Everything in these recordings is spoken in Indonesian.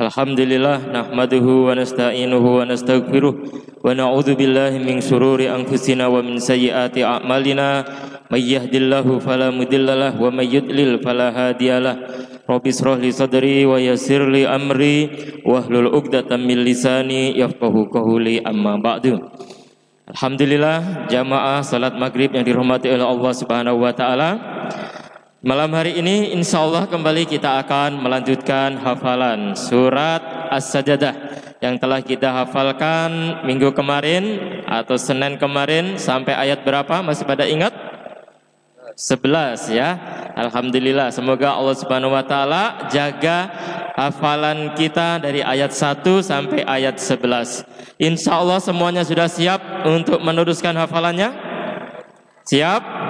Alhamdulillah nahmaduhu wa nasta'inuhu wa nastaghfiruh wa na'udzu billahi min shururi anfusina wa sadri wa amri wahlul 'uqdatam amma Alhamdulillah jamaah salat maghrib yang dirahmati oleh Allah Subhanahu wa taala. Malam hari ini insya Allah kembali kita akan melanjutkan hafalan surat As-Sajadah yang telah kita hafalkan minggu kemarin atau Senin kemarin sampai ayat berapa masih pada ingat? 11 ya. Alhamdulillah semoga Allah Subhanahu wa taala jaga hafalan kita dari ayat 1 sampai ayat 11. Insya Allah semuanya sudah siap untuk meneruskan hafalannya? Siap?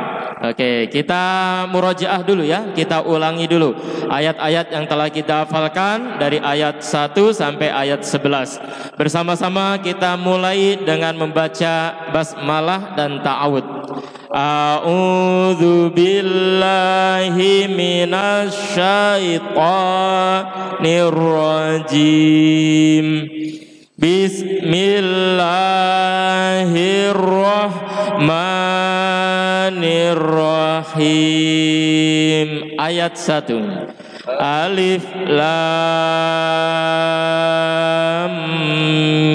Oke, kita murojaah dulu ya. Kita ulangi dulu ayat-ayat yang telah kita hafalkan dari ayat 1 sampai ayat 11. Bersama-sama kita mulai dengan membaca basmalah dan ta'awud. A'udzu billahi minasy syaithanir rajim. Bismillahirrahmanirrahim. Ayat 1 Alif Lam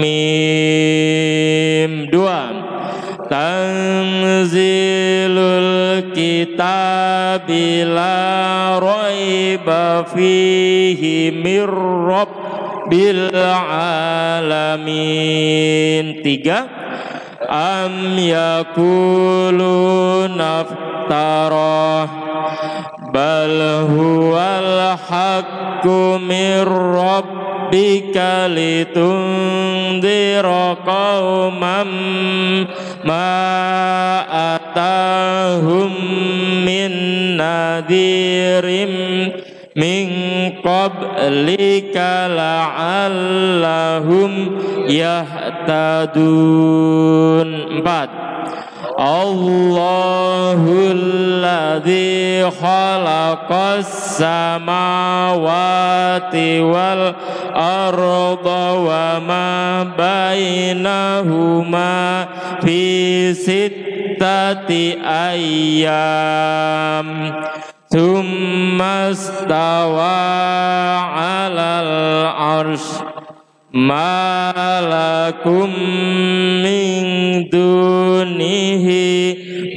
Mim. 2 Tanzilul kitab la raiba fihi mir rabbil alamin. Tiga. Am yakulu naftara. Bal huwal haqqu mir rabbika litundira qauman ma atahum min nadirim min qablika la'allahum yahtadun. Empat. Allahul ladzi khalaqas samawati wal arda wa ma bainahuma fi sittati ayyam ثم استوى على العرش ما لكم من دونه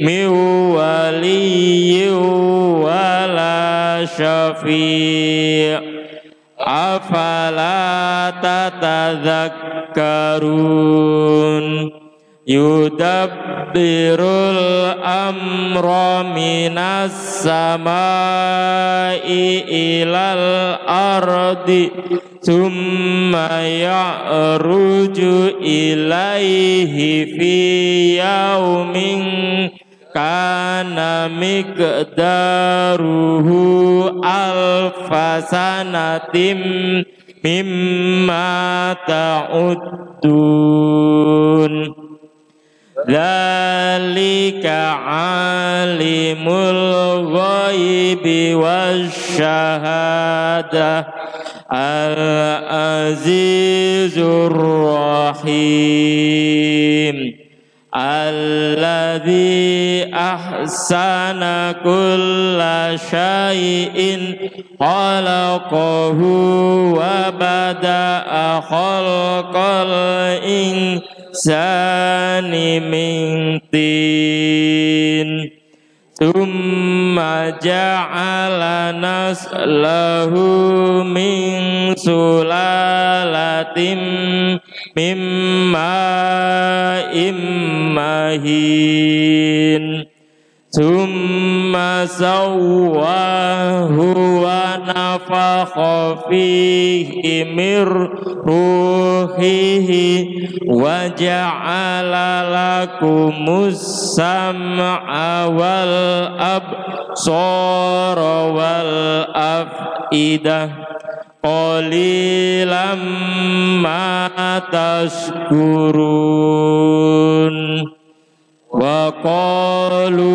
من ولي ولا شفيع أفلا تتذكرون yudabbirul amra minas samai ilal ardi thumma ya'ruju ilaihi fi yaumin kana miqdaruhu alfasanatim mimma ta'uddun Dzalika alimul ghaibi wasyahadah Al-Azizur Rahim. Alladhi ahsana kulla syai'in khalaqahu wa bada'a khalqal insani min tin. Thumma ja'ala naslahu min sulalatim mimma immahin Thumma sawwahu wa nafakha fihi mir ruhihi wa ja'ala lakumus sam'a wal absara wal afidah qalilam ma tashkurun wa qalu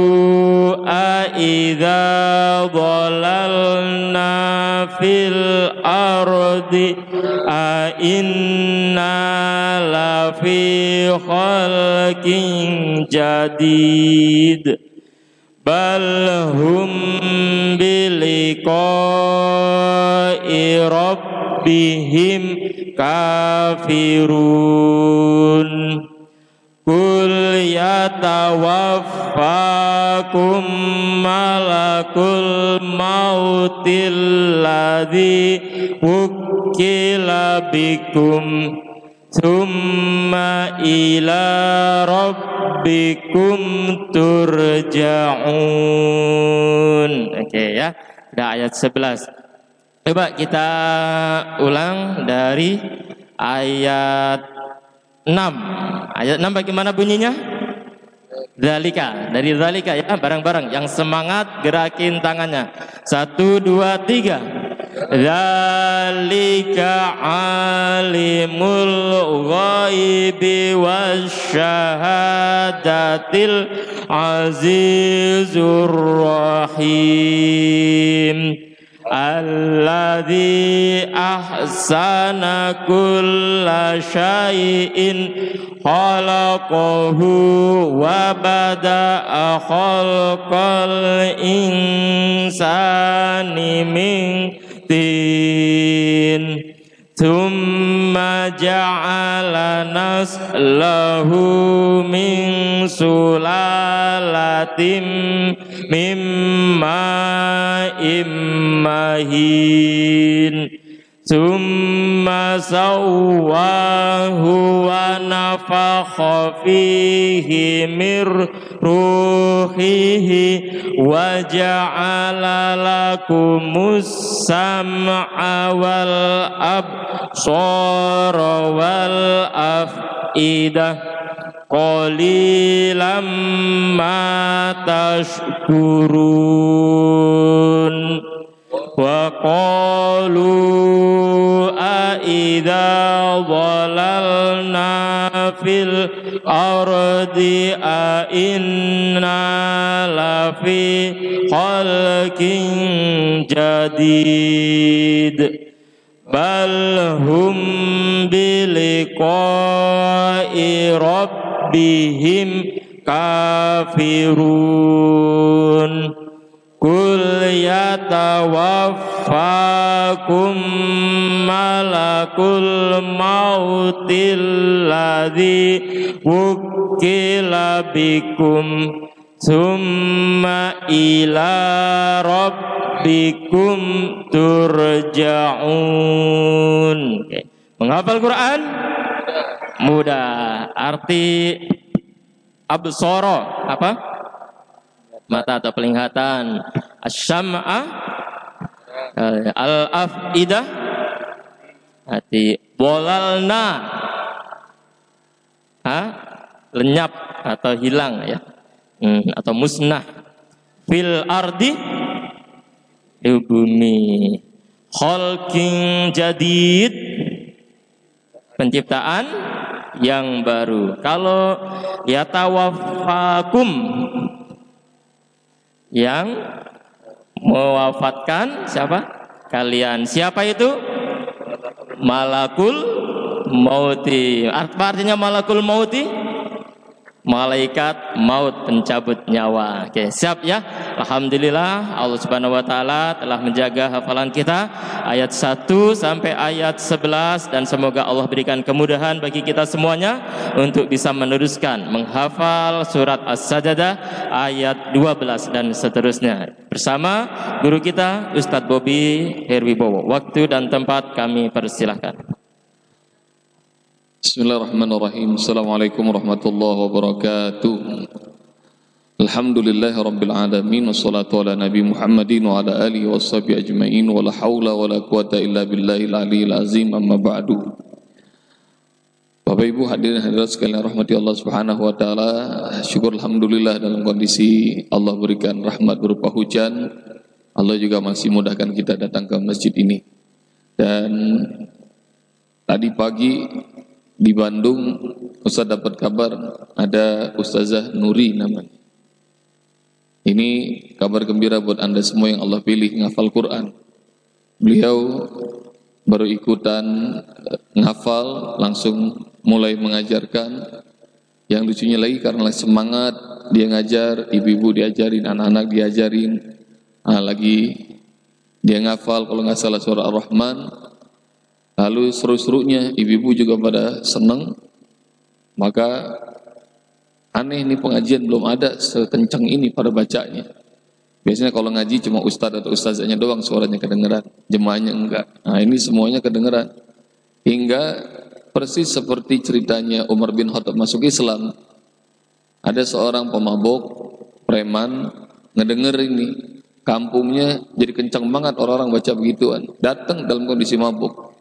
a idza dhalalna fil ardi a inna la fi khalqin jadid bal Kul yatawaffakum malakul mautil ladzi wukila bikum Summa ila rabbikum turja'un. Oke okay, ya Udah ayat 11 Coba kita ulang dari ayat 6. Ayat 6 bagaimana bunyinya? Zalika. Dari zalika ya, barang-barang yang semangat gerakin tangannya. Satu, dua, tiga. Zalika alimul ghaibi wasyahadatil azizur rahim. Alladhi ahsana kulla syai'in khalaqahu wa bada'a khalqal insani min tin Thumma ja'ala naslahu min sulalatim mimma immahin. Thumma sawwahu wa nafakha fihi mir ruhihi wa ja'ala lakumus sam'a wal absara wal af'idah qalilam ma tashkurun. Wa qalu a idza dhalalna fil ardi a inna la fi khalqin jadid. Bal hum biliqa'i rabbihim kafirun Kul yatawaffakum malakul mautil ladzi wukila bikum Summa ila rabbikum turja'un Oke. Menghafal Quran? Mudah Arti absoro Apa? mata atau penglihatan. Asyam'a. Al-afidah hati. Bolalna ha? lenyap atau hilang ya. Hmm, atau musnah. Fil ardi. Di bumi. Khalqin jadid. Penciptaan yang baru kalau yatawafakum yang mewafatkan siapa? Kalian. Siapa itu? Malakul mauti. Apa artinya malakul mauti? Malaikat maut pencabut nyawa. Oke, siap ya. Alhamdulillah Allah Subhanahu wa taala telah menjaga hafalan kita ayat 1 sampai ayat 11 dan semoga Allah berikan kemudahan bagi kita semuanya untuk bisa meneruskan menghafal surat As-Sajdah ayat 12 dan seterusnya. Bersama guru kita Ustadz Bobi Herwibowo. Waktu dan tempat kami persilahkan. Bismillahirrahmanirrahim. Assalamualaikum warahmatullahi wabarakatuh. Alhamdulillah rabbil alamin wassalatu ala nabi Muhammadin wa ala alihi washabihi ajmain wa la haula wa la quwata illa billahil aliyil azim amma ba'du. Bapak Ibu hadirin hadirat sekalian rahmati Allah Subhanahu wa taala. Syukur alhamdulillah dalam kondisi Allah berikan rahmat berupa hujan. Allah juga masih mudahkan kita datang ke masjid ini. Dan tadi pagi di Bandung Ustaz dapat kabar ada Ustazah Nuri namanya. Ini kabar gembira buat Anda semua yang Allah pilih ngafal Quran. beliau baru ikutan eh, ngafal langsung mulai mengajarkan yang lucunya lagi karena semangat dia ngajar ibu-ibu diajarin anak-anak diajarin nah, lagi dia ngafal kalau nggak salah surah Ar-Rahman lalu seru-serunya ibu-ibu juga pada senang maka aneh ini pengajian belum ada sekencang ini pada bacanya biasanya kalau ngaji cuma ustadz atau ustazahnya doang suaranya kedengeran jemaahnya enggak nah ini semuanya kedengeran hingga persis seperti ceritanya Umar bin Khattab masuk Islam ada seorang pemabuk preman ngedenger ini kampungnya jadi kencang banget orang-orang baca begituan. Datang dalam kondisi mabuk.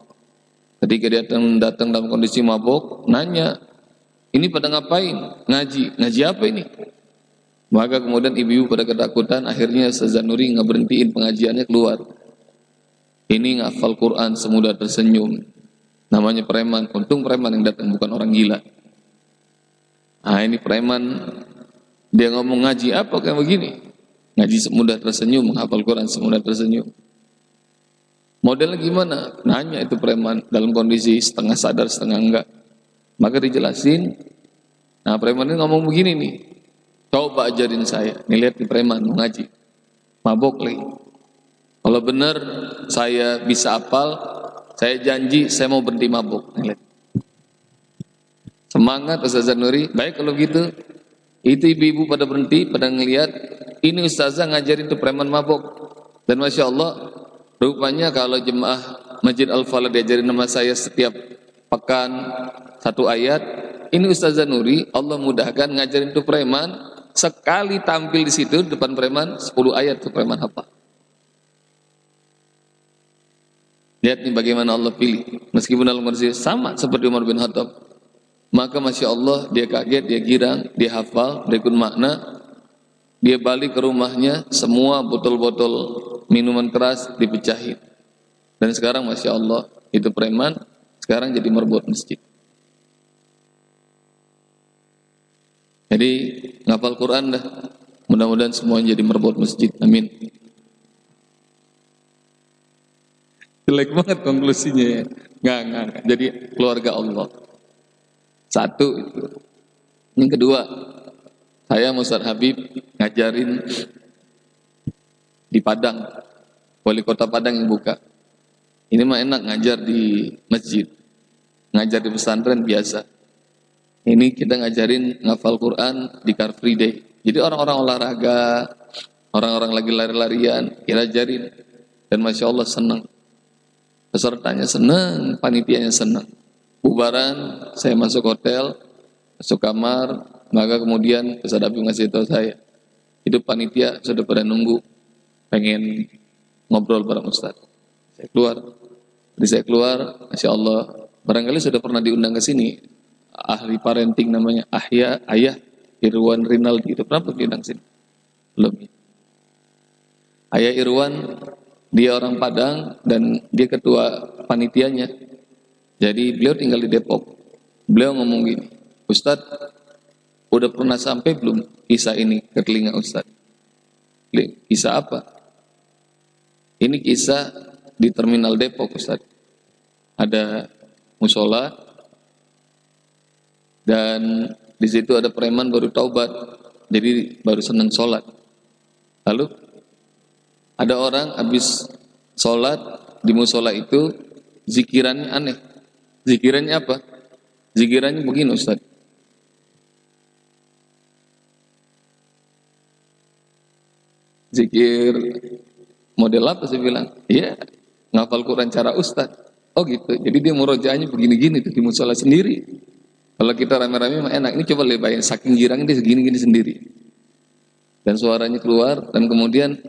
Ketika dia datang datang dalam kondisi mabuk, nanya, ini pada ngapain? Ngaji. Ngaji apa ini? Maka kemudian ibu-ibu pada ketakutan, akhirnya Sazanuri nggak berhentiin pengajiannya keluar. Ini ngafal Quran semudah tersenyum. Namanya preman. Untung preman yang datang bukan orang gila. Ah ini preman dia ngomong ngaji apa kayak begini? Ngaji semudah tersenyum, menghafal Quran semudah tersenyum. Modelnya gimana? Nanya itu preman dalam kondisi setengah sadar, setengah enggak. Maka dijelasin, nah preman ini ngomong begini nih, coba ajarin saya. Nih lihat di preman mau ngaji, mabok lagi. Kalau benar saya bisa apal, saya janji saya mau berhenti mabok. Nih lihat. Semangat Ustaz Nuri, baik kalau gitu. Itu ibu-ibu pada berhenti, pada ngelihat ini ustazah ngajarin tuh preman mabok. Dan Masya Allah, rupanya kalau jemaah Masjid Al-Falah diajarin nama saya setiap pekan satu ayat, ini Ustazah Nuri, Allah mudahkan ngajarin tuh preman, sekali tampil di situ depan preman, 10 ayat tuh preman apa? Lihat nih bagaimana Allah pilih. Meskipun dalam kondisi sama seperti Umar bin Khattab. Maka Masya Allah dia kaget, dia girang, dia hafal, dia ikut makna, dia balik ke rumahnya, semua botol-botol minuman keras dipecahin. Dan sekarang Masya Allah, itu preman, sekarang jadi merbot masjid. Jadi ngapal Quran dah. Mudah-mudahan semuanya jadi merbot masjid. Amin. Jelek banget konklusinya ya. Nggak, nggak, nggak. Jadi keluarga Allah. Satu itu. Yang kedua, saya Ustaz Habib ngajarin di Padang, wali kota Padang yang buka. Ini mah enak ngajar di masjid, ngajar di pesantren biasa. Ini kita ngajarin ngafal Quran di Car Free Day. Jadi orang-orang olahraga, orang-orang lagi lari-larian, kita ajarin. Dan Masya Allah senang. Pesertanya senang, panitianya senang. Bubaran, saya masuk hotel, masuk kamar, maka kemudian Ustaz Habib ngasih tahu saya, itu panitia sudah pada nunggu, pengen ngobrol bareng Ustaz. Saya keluar. Jadi saya keluar, Masya Allah, barangkali sudah pernah diundang ke sini, ahli parenting namanya Ahya, Ayah Irwan Rinaldi, itu pernah diundang sini? Belum. Ayah Irwan, dia orang Padang dan dia ketua panitianya. Jadi beliau tinggal di Depok. Beliau ngomong gini, Ustadz Udah pernah sampai belum kisah ini ke telinga Ustaz? Kisah apa? Ini kisah di terminal Depok Ustaz. Ada musola dan di situ ada preman baru taubat, jadi baru senang sholat. Lalu ada orang habis sholat di musola itu zikirannya aneh. Zikirannya apa? Zikirannya begini Ustaz. Zikir model apa saya bilang? Iya, ngafal Quran cara ustad. Oh gitu. Jadi dia murojaahnya begini-gini di musola sendiri. Kalau kita rame-rame mah enak. Ini coba bayangin saking girang dia segini-gini sendiri. Dan suaranya keluar dan kemudian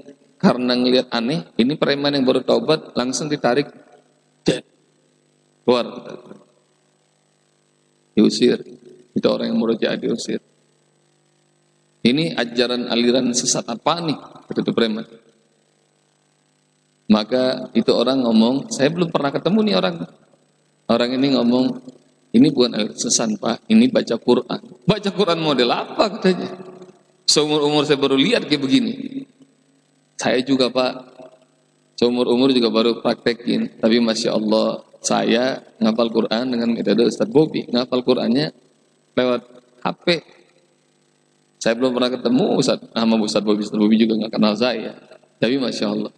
karena ngelihat aneh, ini preman yang baru taubat langsung ditarik keluar. Diusir. Itu orang yang murojaah diusir. Ini ajaran aliran sesat apa nih? Itu preman. Maka itu orang ngomong, saya belum pernah ketemu nih orang. Orang ini ngomong, ini bukan sesat pak, ini baca Quran. Baca Quran model apa katanya? Seumur umur saya baru lihat kayak begini. Saya juga pak, Seumur-umur juga baru praktekin. Tapi Masya Allah, saya ngapal Quran dengan metode Ustadz Bobi. Ngapal Qurannya lewat HP. Saya belum pernah ketemu Ustadz, sama Ustadz Bobi. Ustadz Bobi juga nggak kenal saya. Tapi Masya Allah.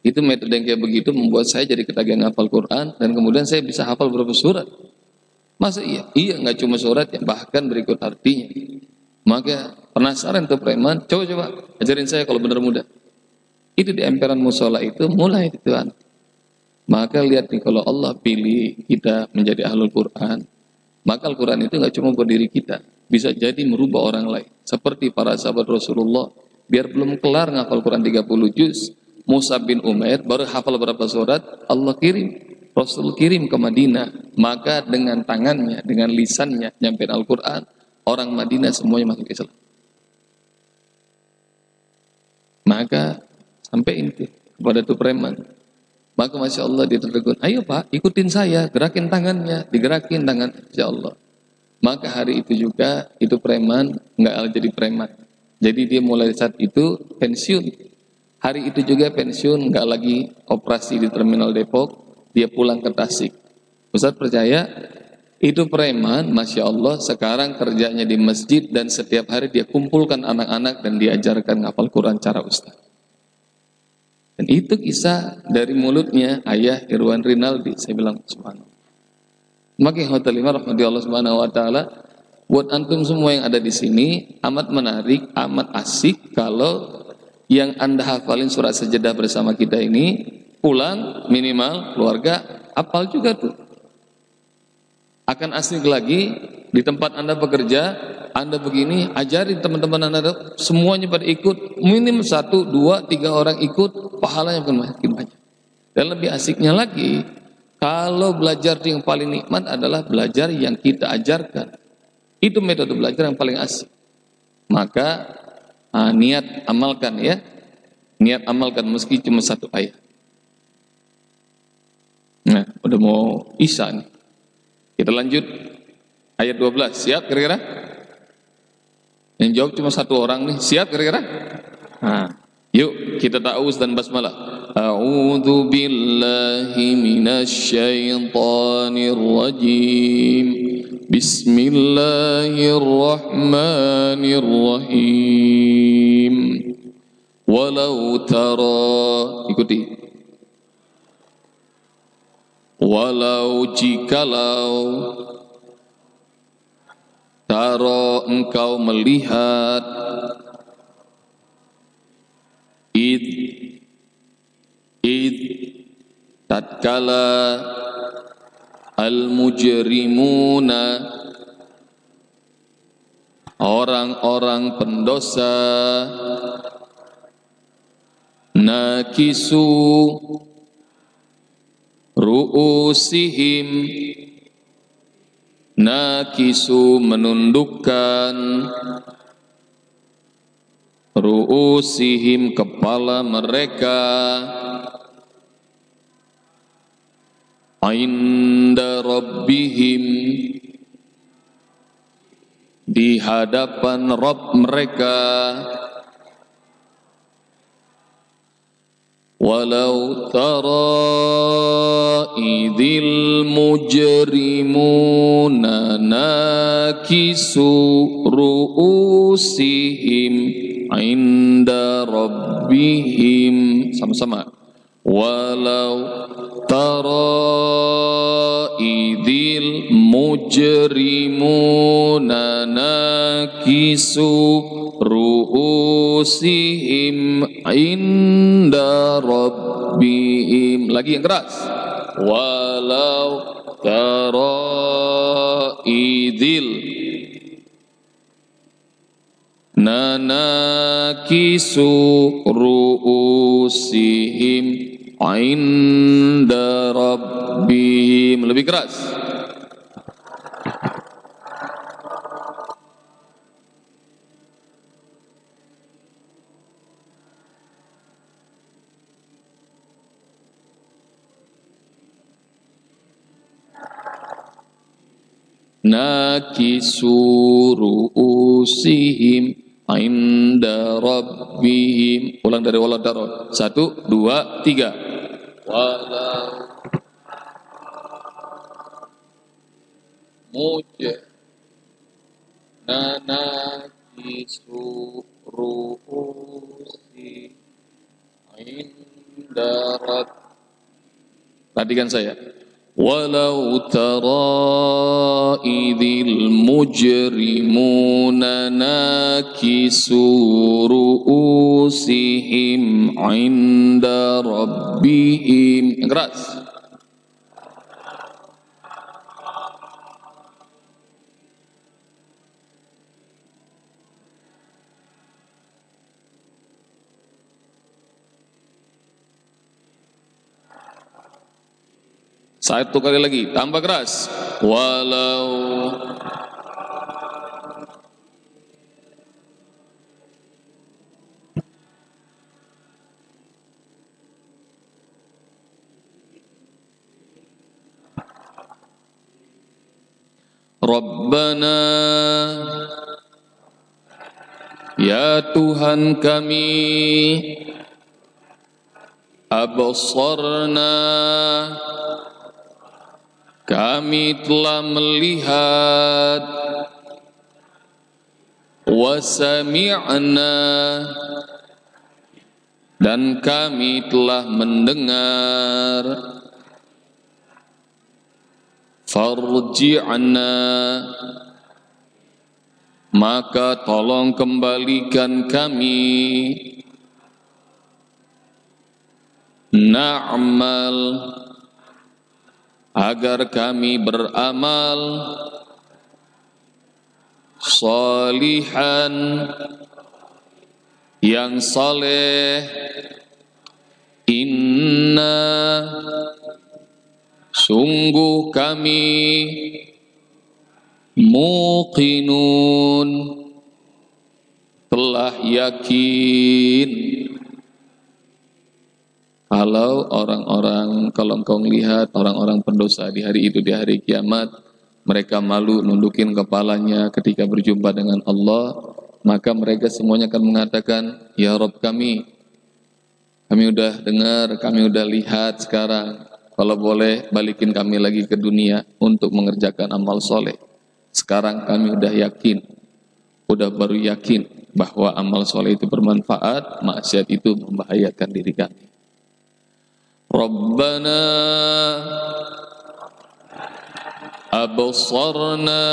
Itu metode yang kayak begitu membuat saya jadi ketagihan ngapal Quran. Dan kemudian saya bisa hafal berapa surat. Masa iya? Iya, nggak cuma surat ya, bahkan berikut artinya. Maka penasaran tuh preman, coba-coba ajarin saya kalau benar mudah. Itu di emperan musola itu mulai itu Tuhan. Maka lihat nih kalau Allah pilih kita menjadi ahlul Quran, maka Al-Quran itu nggak cuma buat diri kita, bisa jadi merubah orang lain. Seperti para sahabat Rasulullah, biar belum kelar ngafal Quran 30 juz, Musa bin Umair baru hafal berapa surat, Allah kirim. Rasul kirim ke Madinah, maka dengan tangannya, dengan lisannya, nyampein Al-Quran, orang Madinah semuanya masuk Islam. Maka Sampai itu kepada tuh preman. Maka Masya Allah dia tertegun, ayo Pak ikutin saya, gerakin tangannya, digerakin tangan, Masya Allah. Maka hari itu juga, itu preman, nggak jadi preman. Jadi dia mulai saat itu pensiun. Hari itu juga pensiun, nggak lagi operasi di terminal Depok, dia pulang ke Tasik. Ustaz percaya, itu preman, Masya Allah, sekarang kerjanya di masjid dan setiap hari dia kumpulkan anak-anak dan diajarkan ngapal Quran cara Ustaz. Dan itu kisah dari mulutnya ayah Irwan Rinaldi. Saya bilang subhanallah. Maka hotel lima rahmati Allah subhanahu wa ta'ala. Buat antum semua yang ada di sini amat menarik, amat asik kalau yang anda hafalin surat sejadah bersama kita ini pulang minimal keluarga apal juga tuh. Akan asik lagi di tempat anda bekerja anda begini, ajarin teman-teman Anda semuanya pada ikut, minim satu, dua, tiga orang ikut, pahalanya akan makin banyak. Dan lebih asiknya lagi, kalau belajar yang paling nikmat adalah belajar yang kita ajarkan. Itu metode belajar yang paling asik. Maka ah, niat amalkan ya. Niat amalkan meski cuma satu ayat. Nah, udah mau isya nih. Kita lanjut ayat 12. Siap kira-kira? Yang jawab cuma satu orang nih. Siap kira-kira? Nah, yuk kita ta'awuz dan basmalah. A'udzu billahi minasyaitonir rajim. Bismillahirrahmanirrahim. Walau tara ikuti. Walau jikalau Taro engkau melihat id id tatkala al mujrimuna orang-orang pendosa. Nakisu. Ru'usihim. Nakisu menundukkan. Ru'usihim kepala mereka inda rabbihim. Di hadapan Rabb mereka. Walau tara idil mujrimuna nakisu ru'usihim. Inda rabbihim. Sama-sama. Walau tara idil mujrimuna nakisu ru'usihim inda rabbihim. Lagi yang keras. Walau tara idil nanakisu ru'usihim inda rabbihim lebih keras. Nakisu ru'usihim inda rabbihim. Ulang dari wala daro satu dua tiga walau muja nanakisu ruhusi indarat Perhatikan saya ولو ترى إذ المجرمون ناكسوا رؤوسهم عند ربهم keras Satu kali lagi, tambah keras. Walau Rabbana Ya Tuhan kami Abasarna kami telah melihat wasami'na dan kami telah mendengar farji'na maka tolong kembalikan kami. Na'mal. Agar kami beramal. Salihan. Yang saleh. Inna sungguh kami muqinun. Telah yakin. Kalau orang-orang, kalau engkau melihat orang-orang pendosa di hari itu, di hari kiamat, mereka malu nundukin kepalanya ketika berjumpa dengan Allah, maka mereka semuanya akan mengatakan, Ya Rob kami, kami udah dengar, kami udah lihat sekarang, kalau boleh balikin kami lagi ke dunia untuk mengerjakan amal soleh. Sekarang kami udah yakin, udah baru yakin bahwa amal soleh itu bermanfaat, maksiat itu membahayakan diri kami. ربنا أبصرنا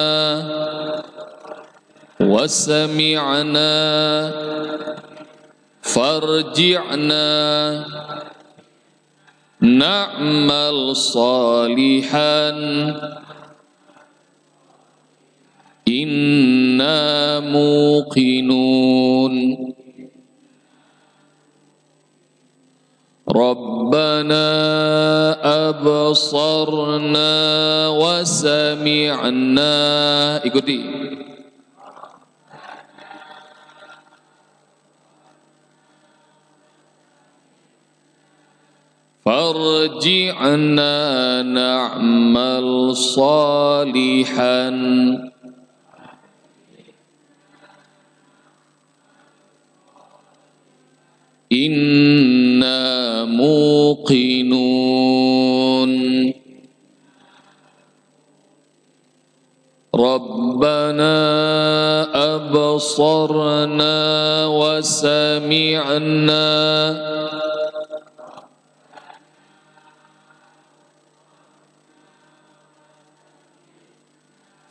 وسمعنا فارجعنا نعمل صالحا. إنا موقنون. ربنا أبصرنا وسمعنا. ikuti فارجعنا نعمل صالحا. إنا موقنون. ربنا أبصرنا وسمعنا.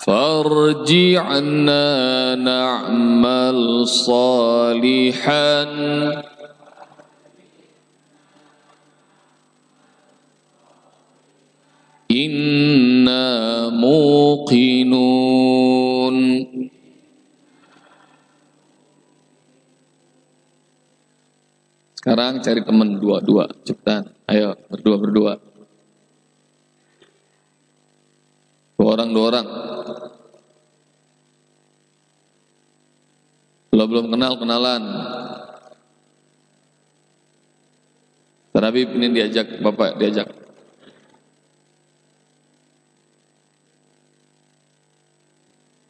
فارجعنا نعمل صالحا Inna muqinun Sekarang cari teman dua-dua, cepetan. Ayo, berdua-berdua. Dua orang, dua orang. Kalau belum kenal, kenalan. Tapi ini diajak, Bapak diajak.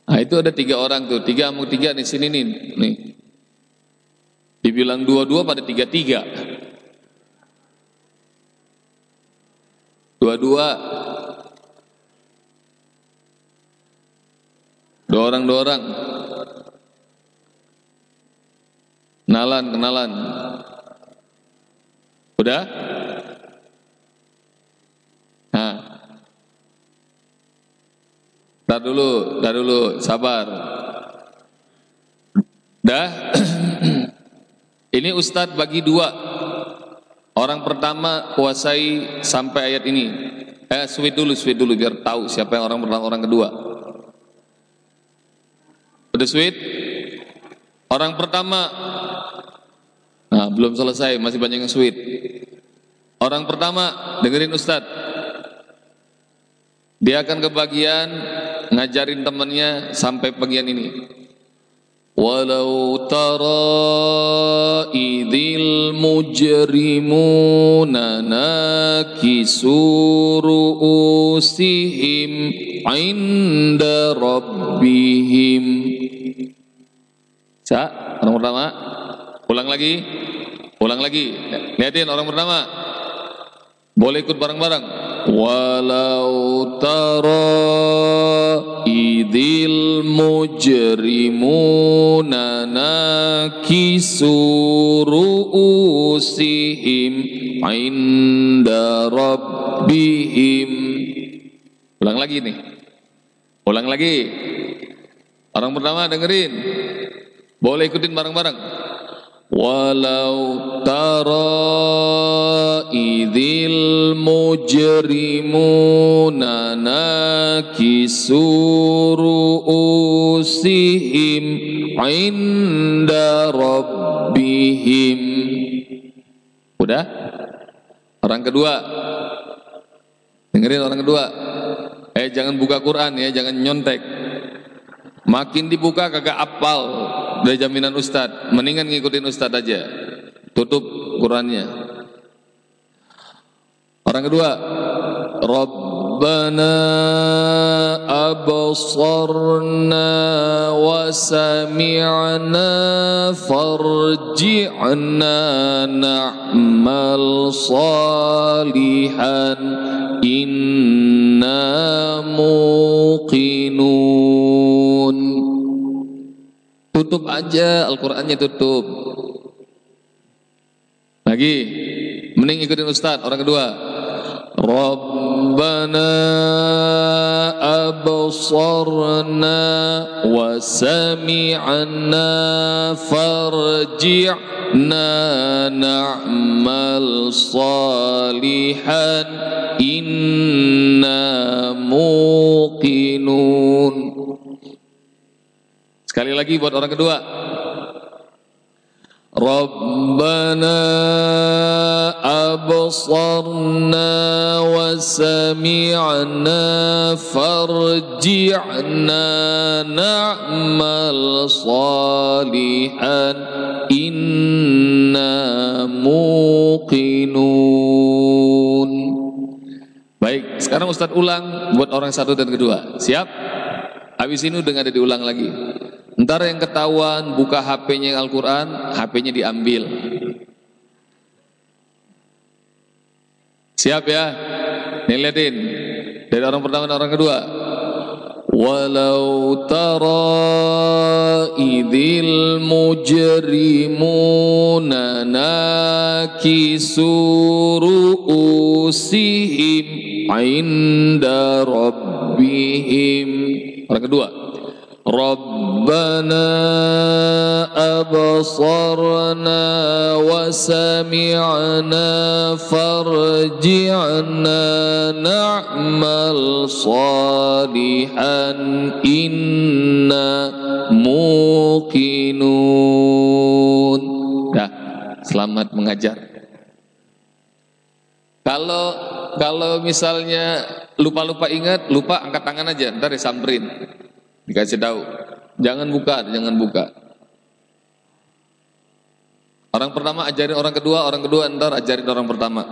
Nah itu ada tiga orang tuh, tiga mau tiga di sini nih, nih. Dibilang dua-dua pada tiga-tiga. Dua-dua. Dua orang, dua orang. Kenalan, kenalan. Udah? Nah. Tar dulu, tar dulu, sabar. Dah? ini Ustadz bagi dua. Orang pertama kuasai sampai ayat ini. Eh, sweet dulu, sweet dulu biar tahu siapa yang orang pertama, orang kedua. Udah sweet? Orang pertama Nah, belum selesai, masih banyak yang sweet. Orang pertama, dengerin Ustadz. Dia akan kebagian ngajarin temannya sampai bagian ini. Walau tara idil mujrimuna nakisu ru'usihim inda rabbihim. Cak, orang pertama. Ulang lagi. Ulang lagi. Lihatin orang pertama. Boleh ikut bareng-bareng. Walau tara idil mujrimuna nakisu ru'usihim inda rabbihim. Ulang lagi nih. Ulang lagi. Orang pertama dengerin. Boleh ikutin bareng-barang. Walau tara idil mujrimuna nakisu ru'usihim inda rabbihim Udah? Orang kedua Dengerin orang kedua Eh jangan buka Quran ya, jangan nyontek Makin dibuka kagak apal dari jaminan Ustadz. Mendingan ngikutin Ustadz aja. Tutup Qurannya. Orang kedua, Rabbana absarna wa sami'na farji'na na'mal salihan inna muqinun Tutup aja Al-Qur'annya tutup. Lagi, mending ikutin Ustadz orang kedua. Rabbana absarna wa sami'na farji'na na'mal salihan inna muqinun Sekali lagi buat orang kedua. Rabbana absarna wa sami'na farji'na na'mal salihan inna muqinun Baik, sekarang Ustadz ulang buat orang satu dan kedua. Siap? Habis ini udah gak ada diulang lagi. Ntar yang ketahuan buka HP-nya Al-Quran, HP-nya diambil. Siap ya? Nih liatin. Dari orang pertama dan orang kedua. Walau tara idil mujrimuna nakisu ru'usihim inda rabbihim. Orang kedua. ربنا أبصرنا وسمعنا فارجعنا نعمل صالحا إنا موقنون Dah, selamat mengajar. Kalau kalau misalnya lupa-lupa ingat, lupa angkat tangan aja, ntar disamperin. Dikasih tahu, jangan buka, jangan buka. Orang pertama ajarin orang kedua, orang kedua ntar ajarin orang pertama.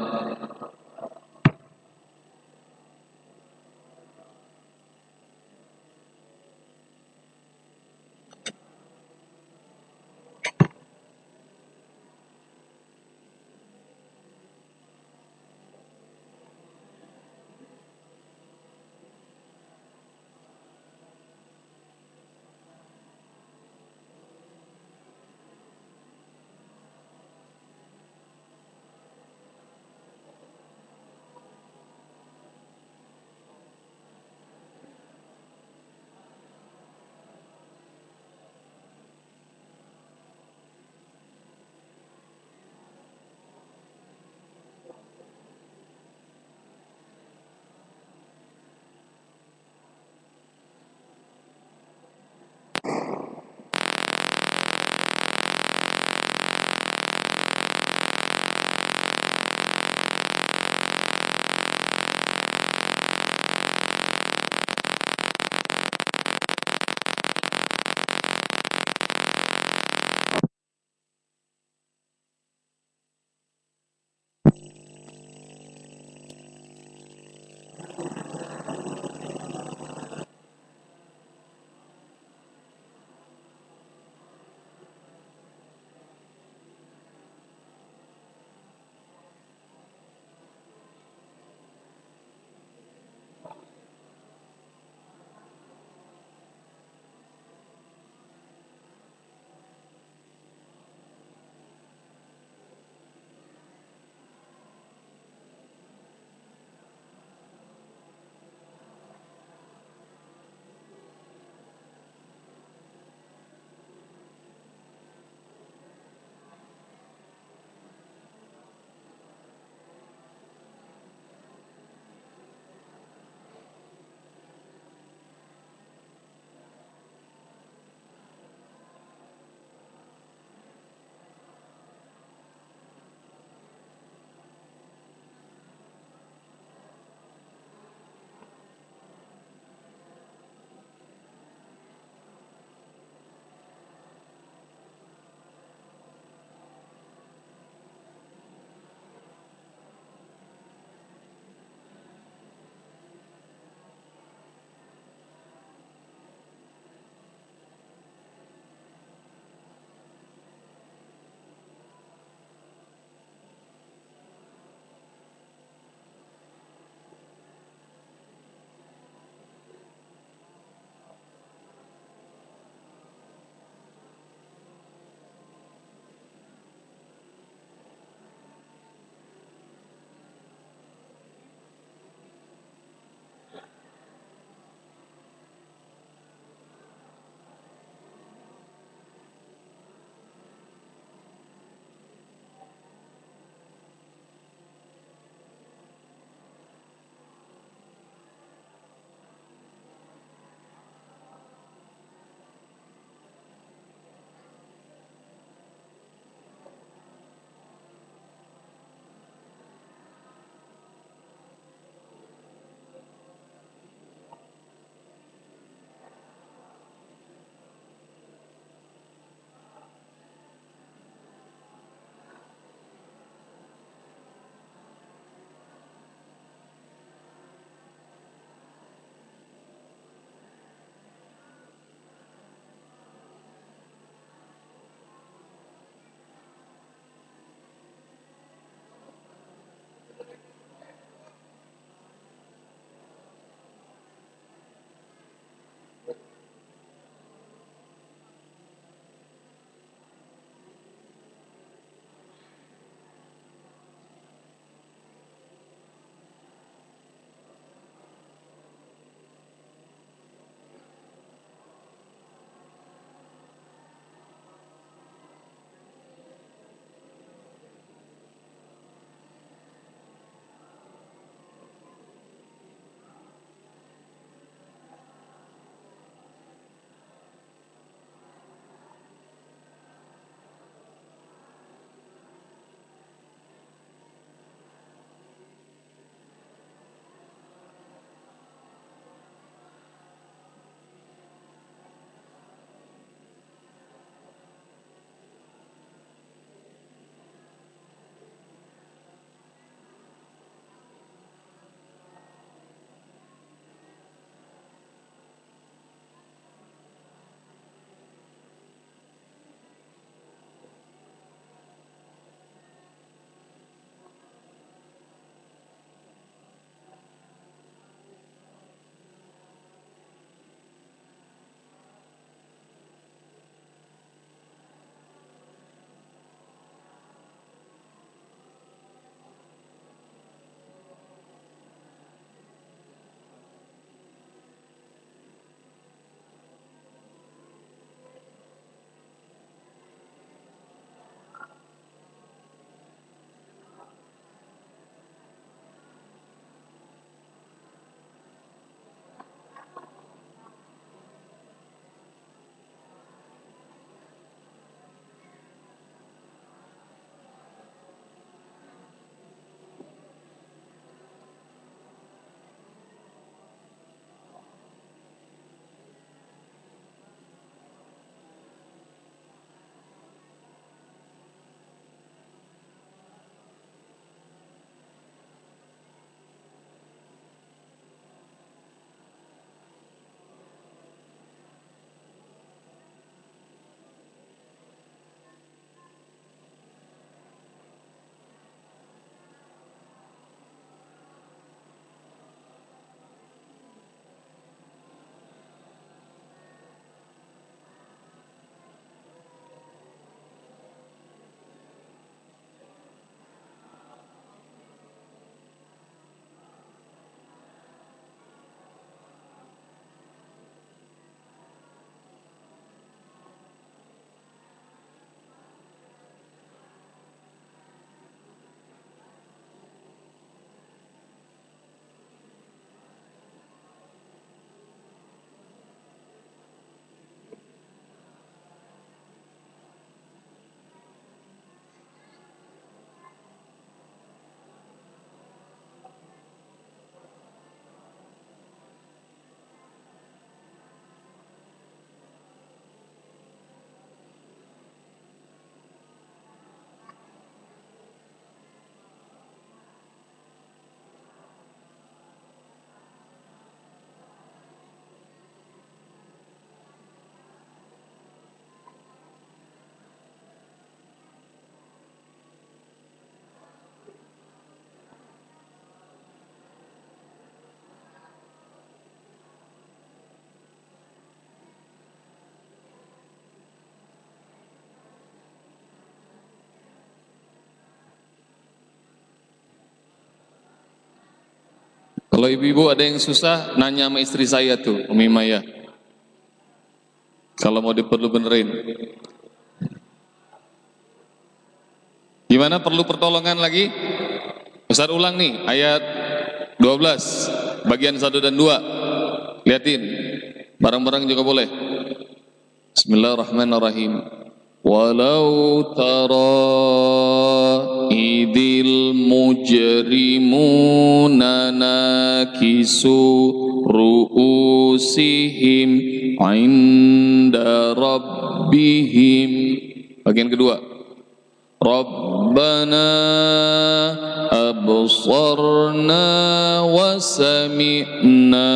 Kalau ibu-ibu ada yang susah, nanya sama istri saya tuh, Umi Maya. Kalau mau diperlu benerin. Gimana perlu pertolongan lagi? Besar ulang nih, ayat 12, bagian 1 dan 2. Liatin, barang-barang juga boleh. Bismillahirrahmanirrahim. Walau taro. إذ المجرمون ناكسوا رؤوسهم عند ربهم bagian kedua ربنا أبصرنا وسمعنا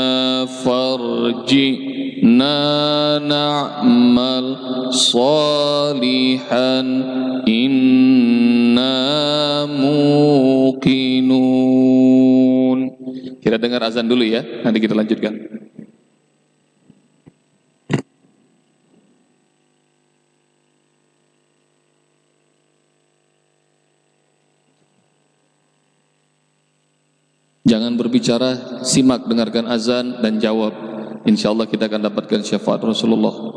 فارجئنا نعمل صالحا إنا موقنون Kita dengar azan dulu ya, nanti kita lanjutkan. Jangan berbicara, simak dengarkan azan dan jawab. Insya Allah kita akan dapatkan syafaat Rasulullah.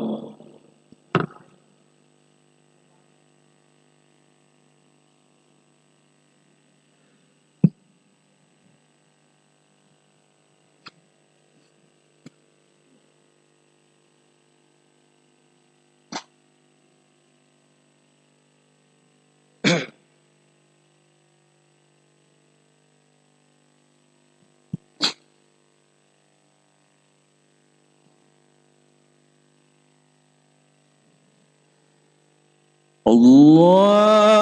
الله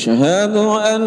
أشهد أن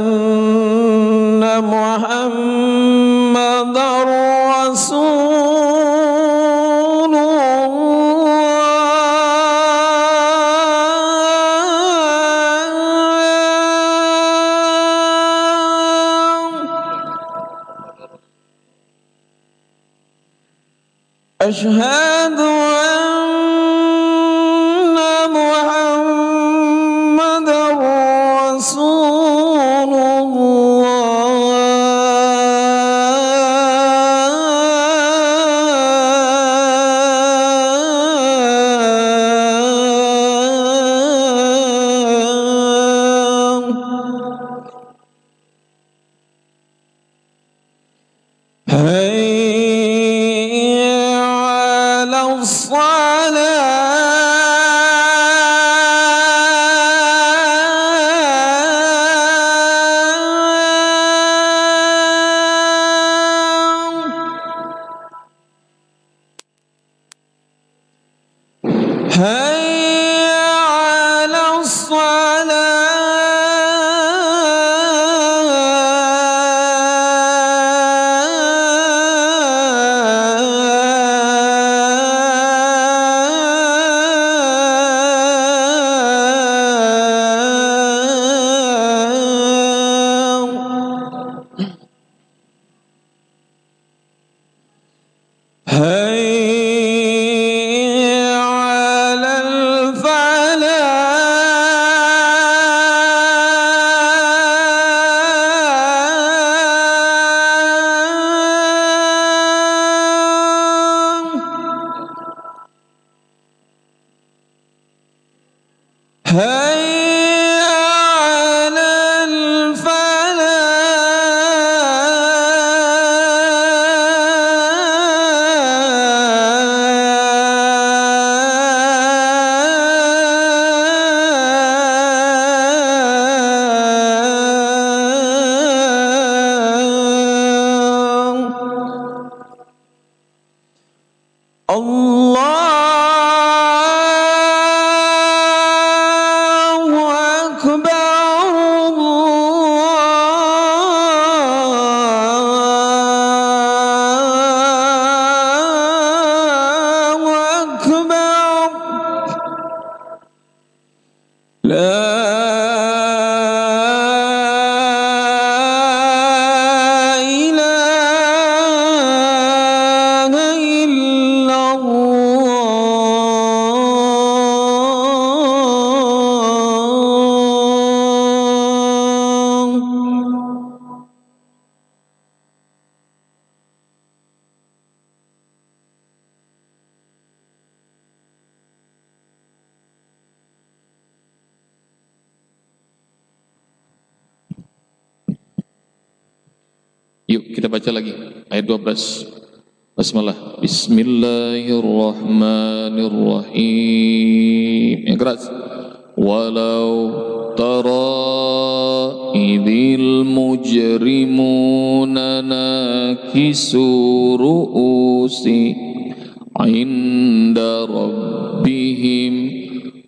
inda rabbihim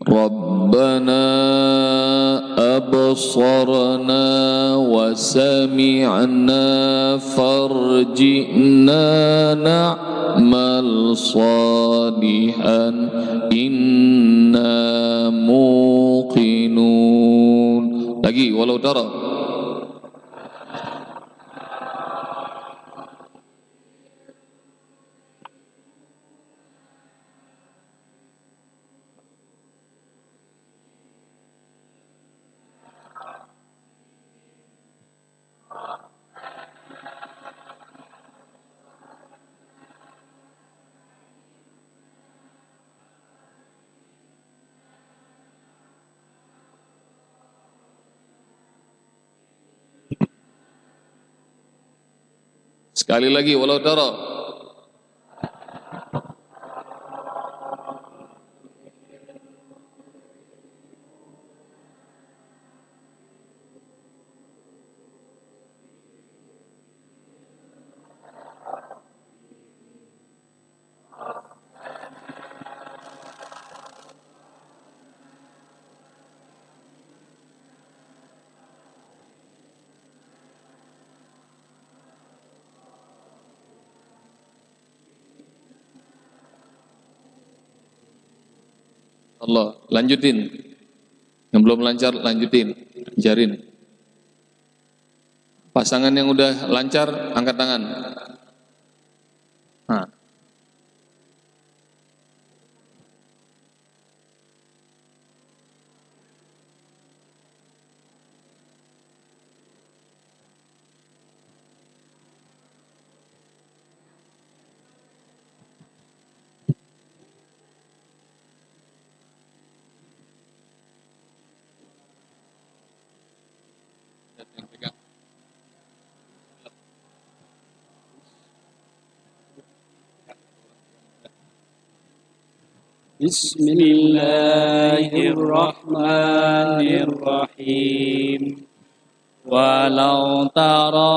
ربنا أبصرنا وسمعنا فارجئنا نعمل صالحا. إنا موقنون. Lagi walau tara Sekali lagi walau tara Allah, lanjutin. Yang belum lancar, lanjutin. Jarin. Pasangan yang udah lancar, angkat tangan. Nah. بسم الله الرحمن الرحيم ولو ترى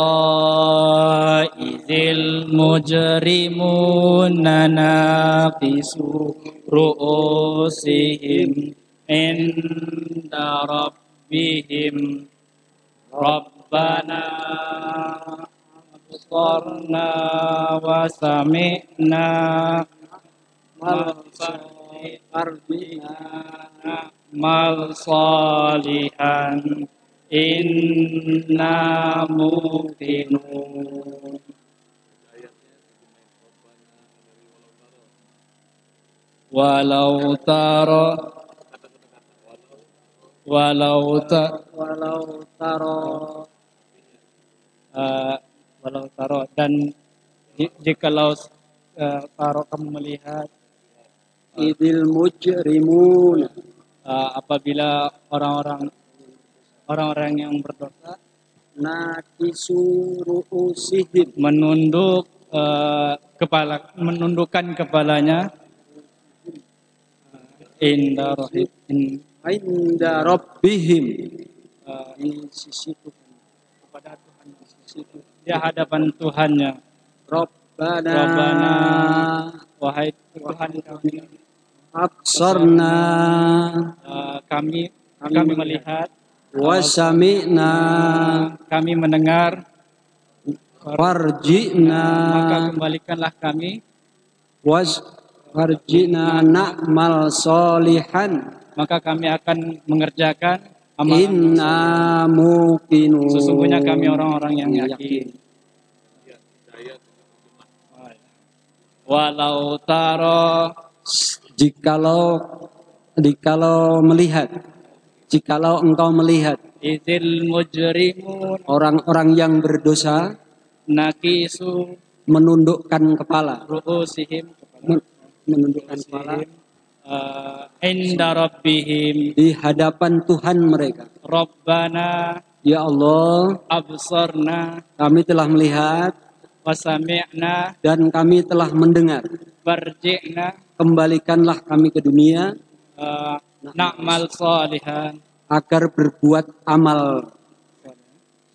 إذ المجرمون ناقصوا رؤوسهم عند ربهم ربنا أبصرنا وسمعنا Arbina mal salihan. Inna muqinun walau tara walau ta walau taro uh, walau taro dan jikalau uh, taro kamu melihat idil mujrimun. Uh, apabila orang-orang orang-orang yang berdosa nakisu ru'usihim. menunduk uh, kepala menundukkan kepalanya. Inda rabbihim inda rabbihim. uh, di sisi Tuhan. Kepada Tuhan di sisi Tuhan. Di hadapan Tuhannya. Rabbana, Rabbana. Wahai Tuhan kami absarna uh, kami kami melihat wasami'na kami mendengar. Warji'na. Maka kembalikanlah kami. Was warji'na na'mal solihan maka kami akan mengerjakan amal inna mukinu sesungguhnya kami orang-orang yang yakin. Walau taro Jikalau jikalau melihat jikalau engkau melihat izil mujrimun. orang-orang yang berdosa nakisu. menundukkan kepala. Ru'usihim. Menundukkan kepala. Uh, inda rabbihim. Di hadapan Tuhan mereka. Rabbana. Ya Allah, absarna. kami telah melihat wa sami'na. dan kami telah mendengar. farji'na Kembalikanlah kami ke dunia uh, na'mal salihan agar berbuat amal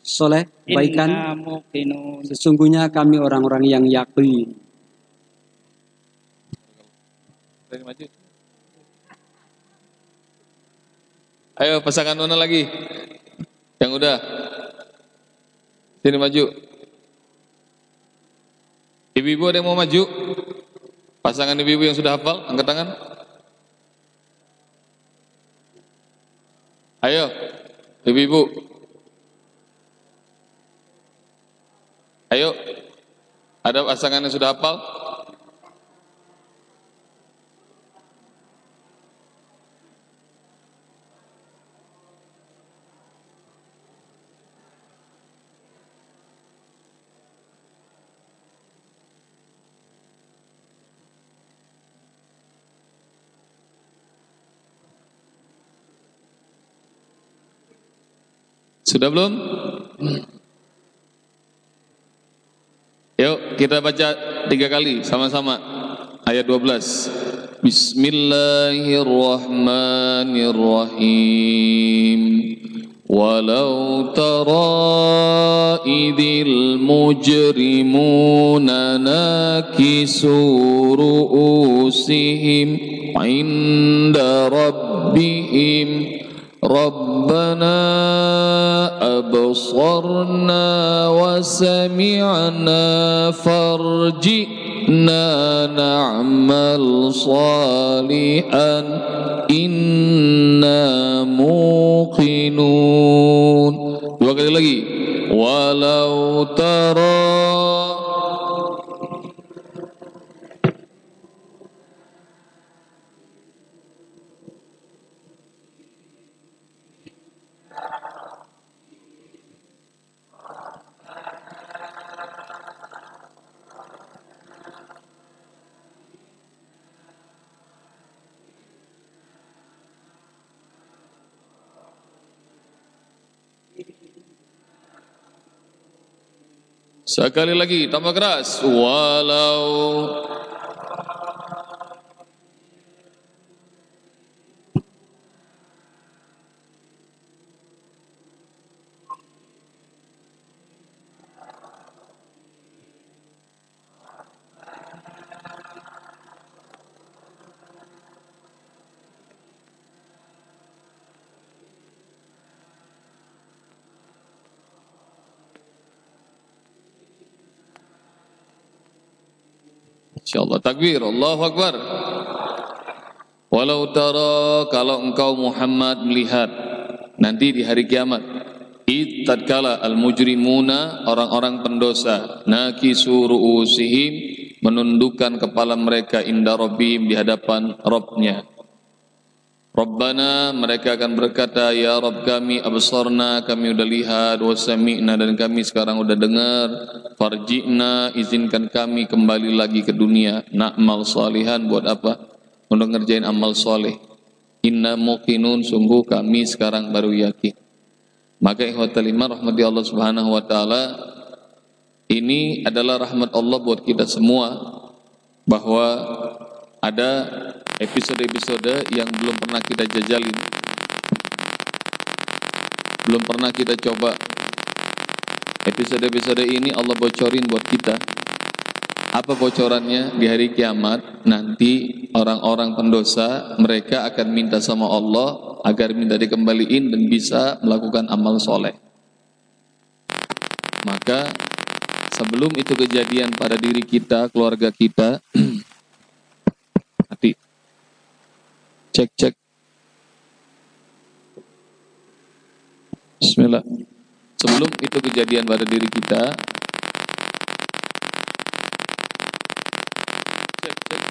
soleh, kebaikan. Sesungguhnya kami orang-orang yang yakin. Ayo pasangan mana lagi? Yang udah. Sini maju. Ibu-ibu ada yang mau maju? Pasangan ibu-ibu yang sudah hafal, angkat tangan. Ayo, ibu-ibu. Ayo, ada pasangan yang sudah hafal? Sudah belum? Yuk kita baca tiga kali sama-sama. Ayat 12 Bismillahirrahmanirrahim. Walau tara idil mujrimuna nakisu ru'usihim inda rabbihim أبصرنا وسمعنا فارجئنا نعمل صالحا. إنا موقنون. Lagi. Walau Sekali lagi tambah keras. Walau InsyaAllah. Takbir. Allahu Akbar. Walau tara kalau engkau Muhammad melihat nanti di hari kiamat id tatkala al mujrimuna orang-orang pendosa nakisu ru'usihim menundukkan kepala mereka inda rabbihim di hadapan Rabbnya Rabbana mereka akan berkata ya Rabb kami absarna kami udah lihat wa sami'na dan kami sekarang udah dengar. Farji'na izinkan kami kembali lagi ke dunia. Na'mal salihan buat apa? Untuk ngerjain amal soleh. Inna muqinun sungguh kami sekarang baru yakin. Maka ikhwatal iman rahmati Allah subhanahu wa ta'ala ini adalah rahmat Allah buat kita semua bahwa ada episode-episode yang belum pernah kita jajalin belum pernah kita coba. Episode-episode ini Allah bocorin buat kita. Apa bocorannya? Di hari kiamat nanti orang-orang pendosa mereka akan minta sama Allah agar minta dikembaliin dan bisa melakukan amal soleh. Maka sebelum itu kejadian pada diri kita keluarga kita hati cek cek. Bismillah. Sebelum itu kejadian pada diri kita. Cek cek.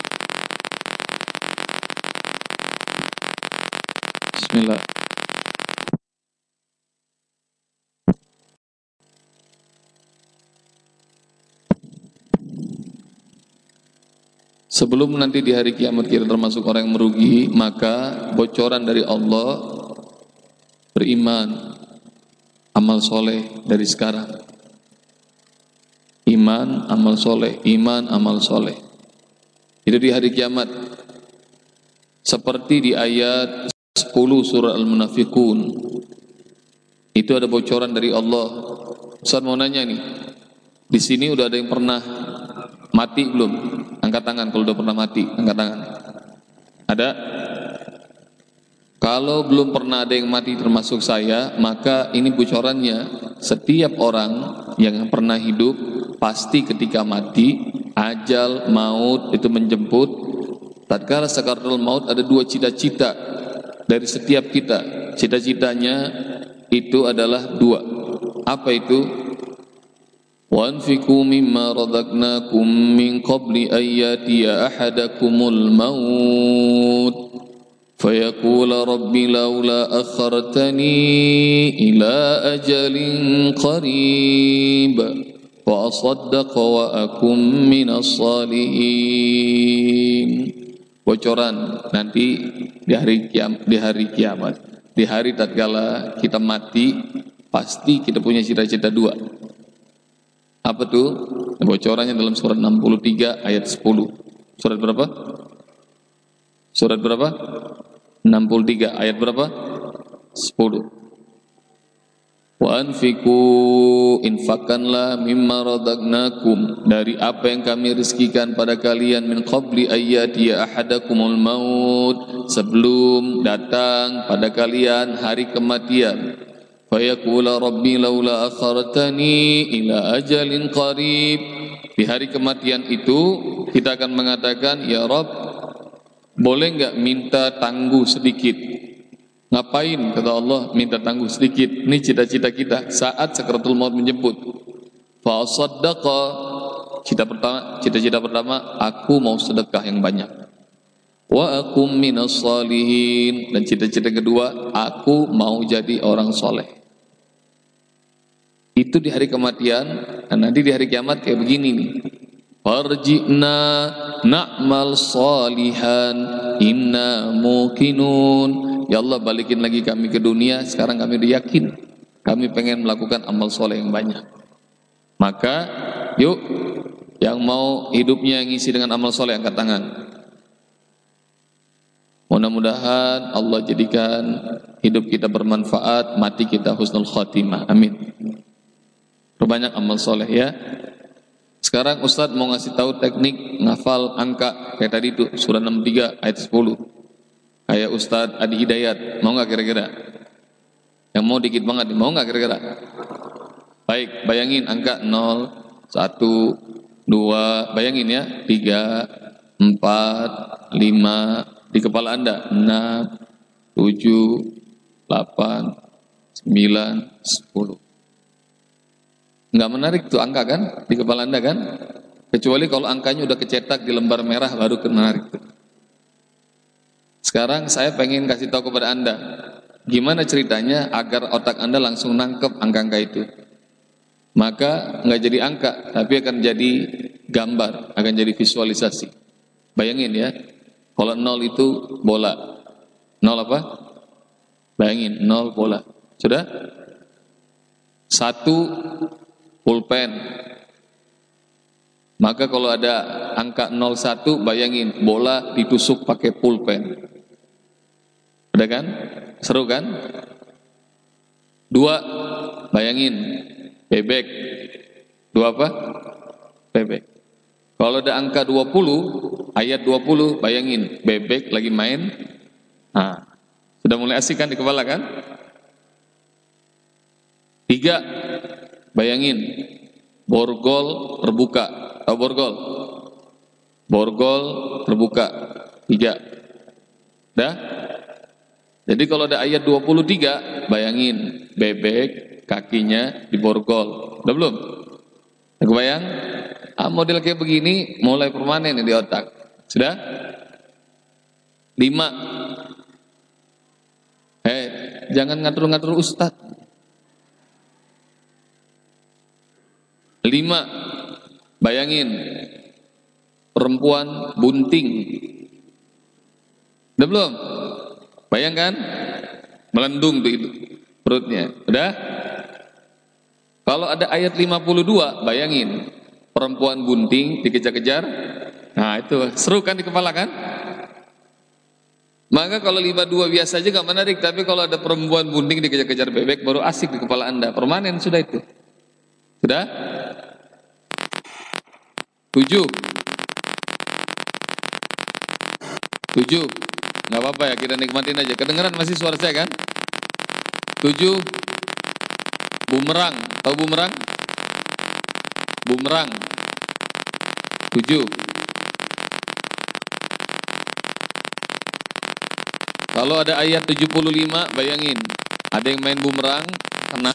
Bismillah Sebelum nanti di hari kiamat kita termasuk orang yang merugi, maka bocoran dari Allah beriman, amal soleh dari sekarang. Iman, amal soleh, iman, amal soleh. Itu di hari kiamat. Seperti di ayat 10 surah Al-Munafikun. Itu ada bocoran dari Allah. Ustaz mau nanya nih. Di sini udah ada yang pernah mati belum? Angkat tangan kalau udah pernah mati, angkat tangan. Ada? Kalau belum pernah ada yang mati termasuk saya, maka ini bocorannya. Setiap orang yang pernah hidup pasti ketika mati ajal maut itu menjemput. Tatkala sakaratul maut ada dua cita-cita dari setiap kita. Cita-citanya itu adalah dua. Apa itu? وأنفقوا مما رزقناكم من قبل أن يأتي أحدكم الموت فيقول رب لولا أخرتني إلى أجل قريب وأصدق وأكن من الصالحين bocoran nanti di hari kiamat, di hari kiamat di hari tatkala kita mati pasti kita punya cita-cita dua apa tuh? Bocorannya dalam surat 63 ayat 10 surat berapa? Surat berapa? 63 ayat berapa? 10 Wa anfiku infakanlah mimma radagnakum dari apa yang kami rizkikan pada kalian min qabli ayyati ahadakumul maut. Sebelum datang pada kalian hari kematian fayaqula rabbi laula akhartani ila ajalin qarib di hari kematian itu kita akan mengatakan ya Rabb boleh enggak minta tangguh sedikit Ngapain kata Allah minta tangguh sedikit. Ini cita-cita kita saat sakratul maut menjemput. Fa cita pertama cita-cita pertama aku mau sedekah yang banyak. Wa akum minas salihin dan cita-cita kedua aku mau jadi orang soleh. Itu di hari kematian dan nanti di hari kiamat kayak begini nih. Farji'na na'mal salihan inna mukinun Ya Allah balikin lagi kami ke dunia Sekarang kami udah yakin. Kami pengen melakukan amal soleh yang banyak. Maka yuk Yang mau hidupnya ngisi dengan amal soleh angkat tangan. Mudah-mudahan Allah jadikan hidup kita bermanfaat Mati kita husnul khatimah. Amin Perbanyak amal soleh ya Sekarang Ustadz mau ngasih tahu teknik ngafal angka Kayak tadi itu surah 63 ayat 10 Kayak Ustadz Adi Hidayat, mau nggak kira-kira? Yang mau dikit banget, mau nggak kira-kira? Baik, bayangin angka 0, 1, 2, bayangin ya, 3, 4, 5, di kepala Anda, 6, 7, 8, 9, 10. Enggak menarik tuh angka kan, di kepala Anda kan? Kecuali kalau angkanya udah kecetak di lembar merah baru menarik tuh. Sekarang saya pengen kasih tahu kepada Anda, gimana ceritanya agar otak Anda langsung nangkep angka-angka itu. Maka nggak jadi angka, tapi akan jadi gambar, akan jadi visualisasi. Bayangin ya, kalau nol itu bola. Nol apa? Bayangin, nol bola. Sudah? Satu pulpen. Maka kalau ada angka 01, bayangin bola ditusuk pakai pulpen. Udah kan? Seru kan? Dua, bayangin, bebek. Dua apa? Bebek. Kalau ada angka 20, ayat 20, bayangin, bebek lagi main. Nah, sudah mulai asik kan di kepala kan? Tiga, bayangin, borgol terbuka. Tahu borgol? Borgol terbuka. Tiga. Dah? Jadi kalau ada ayat 23, bayangin bebek kakinya diborgol. Udah belum? Udah kebayang? Ah, model kayak begini mulai permanen di otak. Sudah? Lima. Eh, jangan ngatur-ngatur ustad. Lima. Bayangin perempuan bunting. Udah belum? Bayangkan melendung tuh itu perutnya. Udah? Kalau ada ayat 52, bayangin. Perempuan bunting dikejar-kejar. Nah itu seru kan di kepala kan? Maka kalau 52 biasa aja gak menarik. Tapi kalau ada perempuan bunting dikejar-kejar bebek baru asik di kepala anda. Permanen sudah itu. Sudah? Tujuh. Tujuh. Gak apa-apa ya kita nikmatin aja. Kedengeran masih suara saya kan? Tujuh. Bumerang. Tahu bumerang? Bumerang. Tujuh. Kalau ada ayat 75, bayangin. Ada yang main bumerang, kena.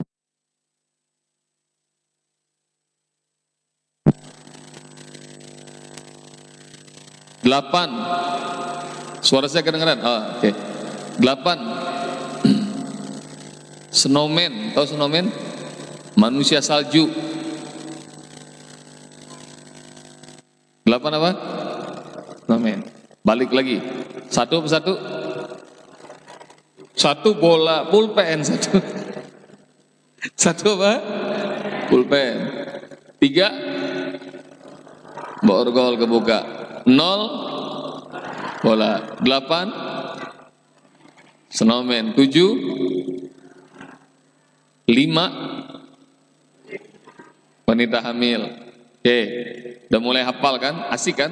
Delapan. Suara saya kedengeran? Oh, oke. Okay. Delapan. Snowman, tahu snowman? Manusia salju. Delapan apa? Snowman. Balik lagi. Satu persatu. Satu bola pulpen satu. Satu apa? Pulpen. Tiga. Borgol kebuka. Nol. Bola. Delapan. Snowman. Tujuh. Lima. Wanita hamil. Oke. Udah mulai hafal kan? Asik kan?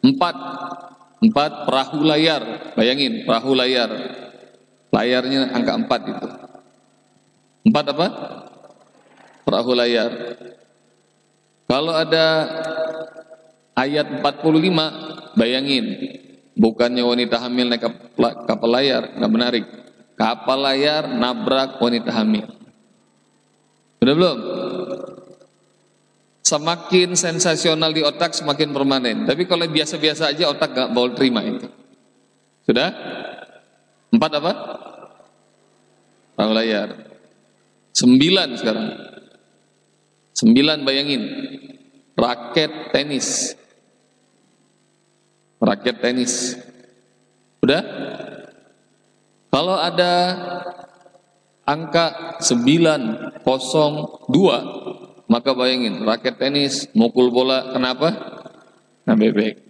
Empat. Empat perahu layar. Bayangin, perahu layar. Layarnya angka empat itu. Empat apa? Perahu layar. Kalau ada ayat 45, bayangin. Bukannya wanita hamil naik kapal layar, nggak menarik. Kapal layar nabrak wanita hamil. Udah belum? Semakin sensasional di otak semakin permanen. Tapi kalau biasa-biasa aja otak gak mau terima itu. Sudah? Empat apa? Perahu layar. Sembilan sekarang. Sembilan bayangin. Raket tenis. Raket tenis. Udah? Kalau ada angka 902 maka bayangin raket tenis mukul bola kenapa? Nah bebek.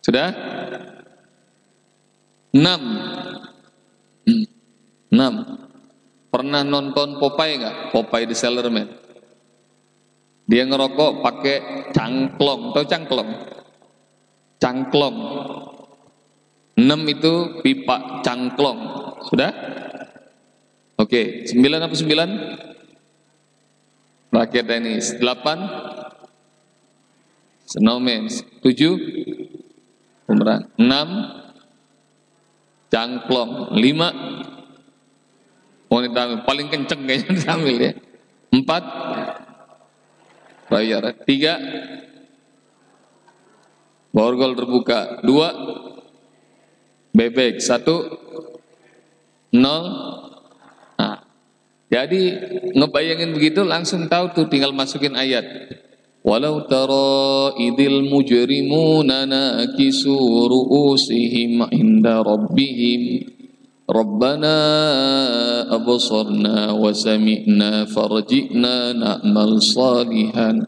Sudah? 6 6 Pernah nonton Popeye nggak? Popeye the Sailorman. Dia ngerokok pakai cangklong, tahu cangklong? Cangklong. 6 itu pipa cangklong. Sudah? Oke, 9 apa 9? Rakyat tenis. 8 Snowman. 7 Bumerang. 6 Cangklong. 5 Wanita paling kenceng kayaknya sambil ya. 4 Bayar. 3 Borgol terbuka. 2 Bebek. 1 0 jadi ngebayangin begitu langsung tahu tuh tinggal masukin ayat. Walau tara idil mujrimuna nakisu ru'usihim inda rabbihim. Rabbana absarna wa sami'na farji'na na'mal salihan.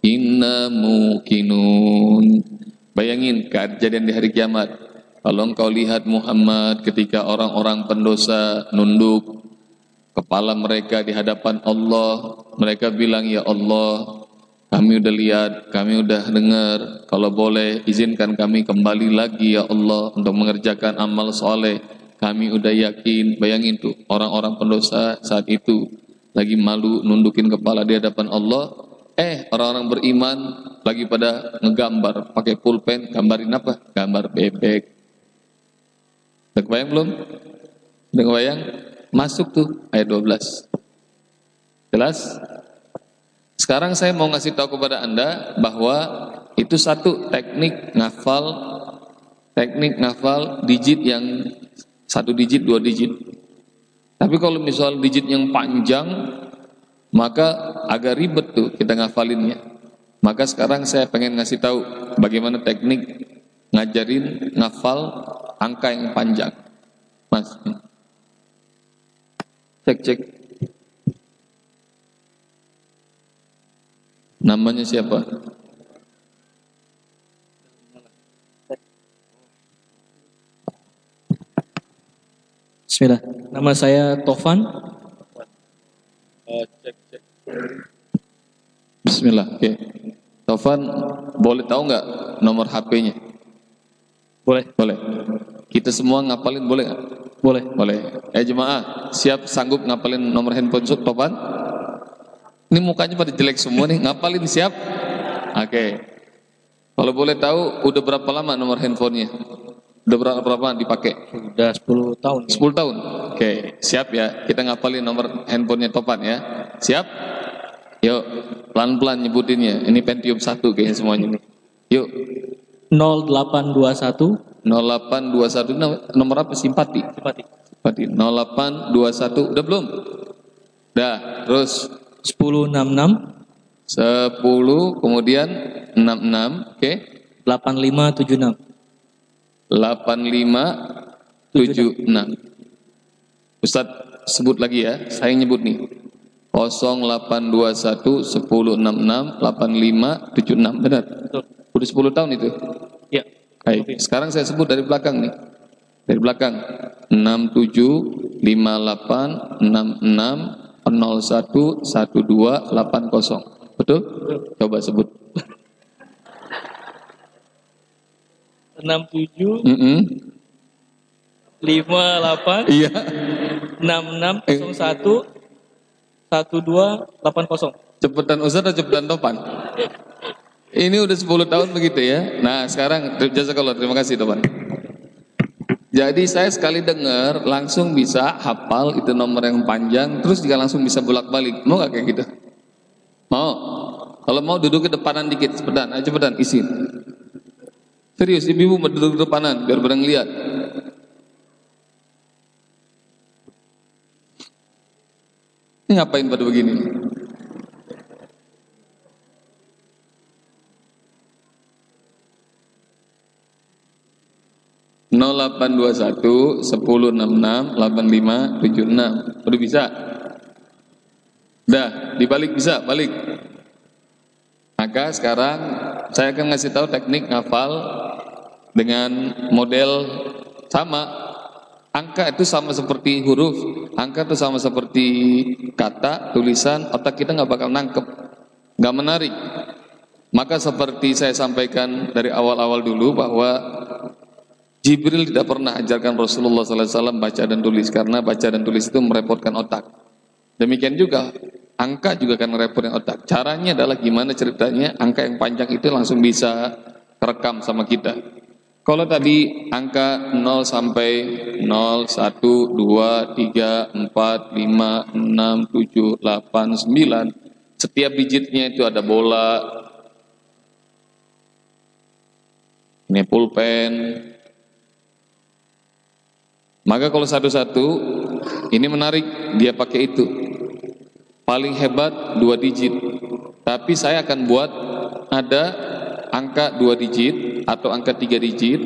Inna mukinun Bayangin kejadian di hari kiamat Kalau engkau lihat Muhammad ketika orang-orang pendosa nunduk kepala mereka di hadapan Allah. Mereka bilang, "Ya Allah, kami udah lihat, kami udah dengar. Kalau boleh izinkan kami kembali lagi ya Allah untuk mengerjakan amal soleh. Kami udah yakin, bayangin tuh orang-orang pendosa saat itu lagi malu nundukin kepala di hadapan Allah. Eh orang-orang beriman lagi pada ngegambar pakai pulpen, gambarin apa? Gambar bebek. Udah kebayang belum? Udah kebayang? Masuk tuh ayat 12. Jelas? Sekarang saya mau ngasih tahu kepada Anda bahwa itu satu teknik ngafal teknik ngafal digit yang satu digit, dua digit. Tapi kalau misal digit yang panjang maka agak ribet tuh kita ngafalinnya. Maka sekarang saya pengen ngasih tahu bagaimana teknik ngajarin ngafal angka yang panjang. Mas, Cek cek. Namanya siapa? Bismillah. Nama saya Tovan. Bismillah. Oke. Taufan, boleh tahu nggak nomor HP-nya? Boleh, Boleh. Kita semua ngapalin boleh nggak? boleh. Boleh. Eh jemaah, siap sanggup ngapalin nomor handphone Suk Taufan? Ini mukanya pada jelek semua nih, ngapalin siap? Oke. Kalau boleh tahu, udah berapa lama nomor handphonenya? Udah berapa, berapa dipakai? Sudah 10 tahun. 10 tahun. Oke, siap ya. Kita ngapalin nomor handphonenya Topan ya. Siap? Yuk, pelan-pelan nyebutinnya. Ini Pentium 1 kayaknya semuanya nih. Yuk, 0821 0821 Nom- nomor apa? Simpati. Simpati. Simpati. 0821 udah belum? Udah, terus 1066 10 kemudian 66, oke. 8576. 8576. Ustadz sebut lagi ya, saya nyebut nih. 0821 1066 8576 benar. Betul. Udah 10 tahun itu. Ya. Baik, sekarang saya sebut dari belakang nih. Dari belakang. 67 58 66 01 12 80. Betul? Coba sebut. 67 Mm-mm. 58 Iya. 6601 1280. Cepetan Ustaz atau cepetan Topan? Ini udah 10 tahun begitu ya. Nah sekarang jazakallah terima kasih Topan. Jadi saya sekali dengar langsung bisa hafal itu nomor yang panjang, terus juga langsung bisa bolak balik. Mau nggak kayak gitu? Mau? Kalau mau duduk ke depanan dikit, cepetan, ayo cepetan isi. Serius, ibu-ibu mau duduk ke depanan biar pada ngeliat. Ini ngapain pada begini? 0821 1066 8576. Udah bisa? Udah, dibalik bisa, balik. Maka sekarang saya akan ngasih tahu teknik ngafal dengan model sama. Angka itu sama seperti huruf, angka itu sama seperti kata, tulisan, otak kita nggak bakal nangkep, nggak menarik. Maka seperti saya sampaikan dari awal-awal dulu bahwa Jibril tidak pernah ajarkan Rasulullah SAW baca dan tulis karena baca dan tulis itu merepotkan otak. Demikian juga angka juga akan merepotkan otak. Caranya adalah gimana ceritanya angka yang panjang itu langsung bisa terekam sama kita. Kalau tadi angka 0 sampai 0, 1, 2, 3, 4, 5, 6, 7, 8, 9 Setiap digitnya itu ada bola Ini pulpen. Maka kalau satu-satu Ini menarik Dia pakai itu. Paling hebat dua digit. Tapi saya akan buat Ada angka dua digit atau angka tiga digit?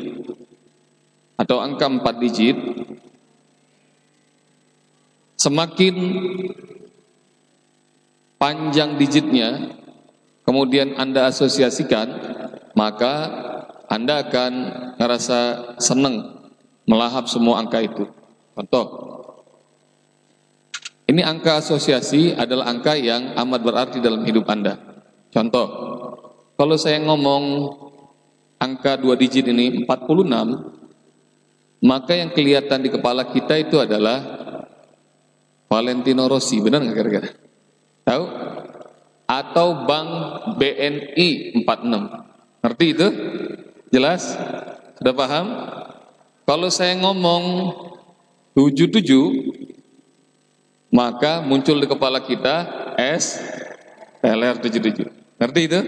Atau angka empat digit? Semakin panjang digitnya kemudian Anda asosiasikan maka Anda akan ngerasa senang melahap semua angka itu. Contoh ini angka asosiasi adalah angka yang amat berarti dalam hidup Anda. Contoh kalau saya ngomong angka dua digit ini 46, maka yang kelihatan di kepala kita itu adalah Valentino Rossi, benar nggak kira-kira? Tahu? Atau Bank BNI 46. Ngerti itu? Jelas? Sudah paham? Kalau saya ngomong 77, maka muncul di kepala kita S LR 77. Ngerti itu?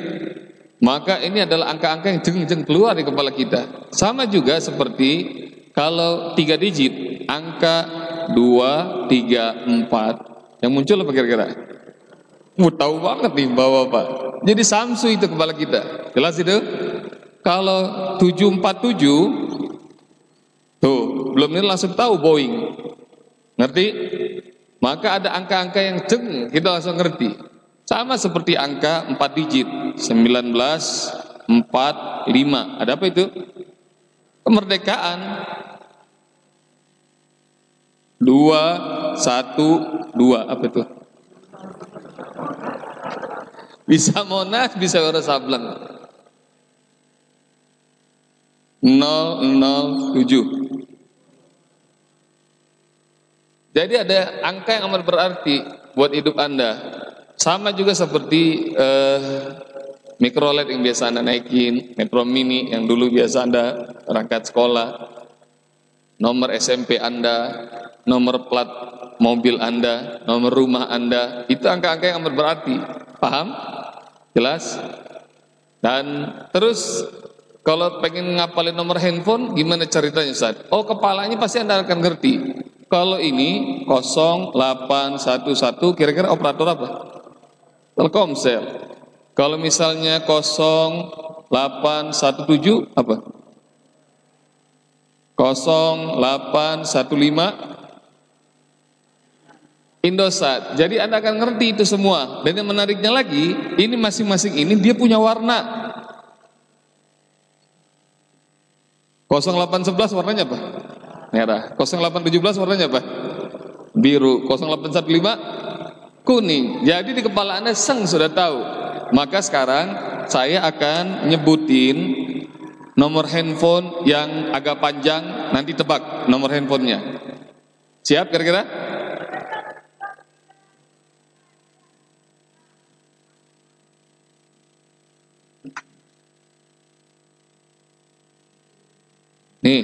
Maka ini adalah angka-angka yang jeng-jeng keluar di kepala kita. Sama juga seperti kalau tiga digit, angka 2, 3, 4. Yang muncul apa kira-kira? Uh, tahu banget nih bapak-bapak. Jadi Samsu itu kepala kita. Jelas itu? Kalau 747, tuh belum ini langsung tahu Boeing. Ngerti? Maka ada angka-angka yang jeng, kita langsung ngerti. Sama seperti angka 4 digit, 19, 4, 5. Ada apa itu? Kemerdekaan. 2, 1, 2. Apa itu? Bisa Monas, bisa Wira Sableng. 007. Jadi ada angka yang amat berarti buat hidup Anda. Sama juga seperti eh, mikrolet yang biasa Anda naikin, Metro Mini yang dulu biasa Anda berangkat sekolah, nomor SMP Anda, nomor plat mobil Anda, nomor rumah Anda, itu angka-angka yang amat berarti. Paham? Jelas? Dan terus kalau pengen ngapalin nomor handphone, gimana ceritanya Ustaz? Oh kepalanya pasti Anda akan ngerti. Kalau ini 0811 kira-kira operator apa? Telkomsel. Kalau misalnya 0817 apa? 0815 Indosat. Jadi Anda akan ngerti itu semua. Dan yang menariknya lagi, ini masing-masing ini dia punya warna. 0811 warnanya apa? Merah. 0817 warnanya apa? Biru. 0815 kuning. Jadi di kepala Anda seng sudah tahu. Maka sekarang saya akan nyebutin nomor handphone yang agak panjang, nanti tebak nomor handphonenya. Siap kira-kira? Nih,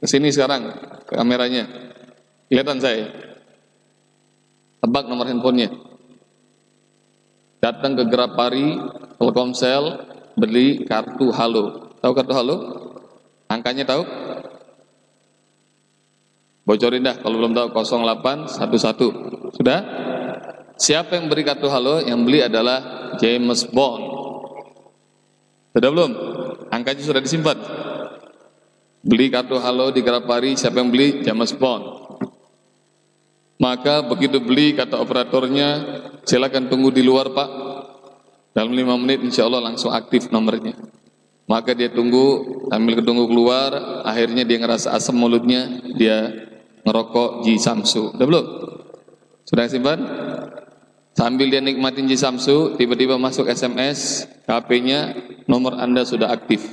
ke sini sekarang kameranya. Kelihatan saya. Tebak nomor handphonenya. Datang ke Grapari, Telkomsel, beli kartu halo. Tahu kartu halo? Angkanya tahu? Bocorin dah kalau belum tahu 0811. Sudah? Siapa yang beri kartu halo? Yang beli adalah James Bond. Sudah belum? Angkanya sudah disimpan. Beli kartu halo di Grapari, siapa yang beli? James Bond. Maka begitu beli kata operatornya, silakan tunggu di luar pak. Dalam lima menit insya Allah langsung aktif nomornya. Maka dia tunggu, sambil ketunggu keluar, akhirnya dia ngerasa asam mulutnya, dia ngerokok Ji Samsu. Udah belum? Sudah simpan? Sambil dia nikmatin Ji Samsu, tiba-tiba masuk SMS, HP-nya, nomor Anda sudah aktif.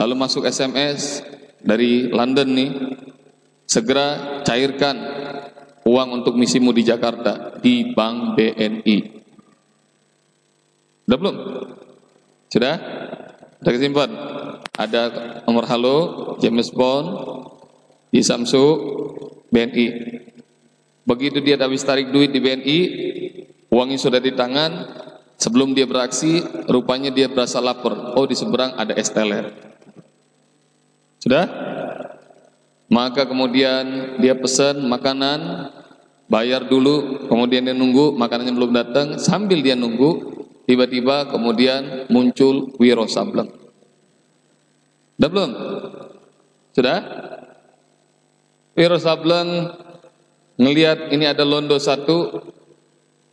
Lalu masuk SMS dari London nih, segera cairkan uang untuk misimu di Jakarta di Bank BNI. Sudah belum? Sudah? Sudah kesimpan? Ada nomor halo, James Bond, di Samsu, BNI. Begitu dia habis tarik duit di BNI, uangnya sudah di tangan, sebelum dia beraksi, rupanya dia berasa lapar. Oh, di seberang ada es teler. Sudah? Maka kemudian dia pesan makanan, bayar dulu, kemudian dia nunggu, makanannya belum datang, sambil dia nunggu, tiba-tiba kemudian muncul Wiro Sableng. Sudah belum? Sudah? Wiro Sableng ngelihat ini ada londo satu,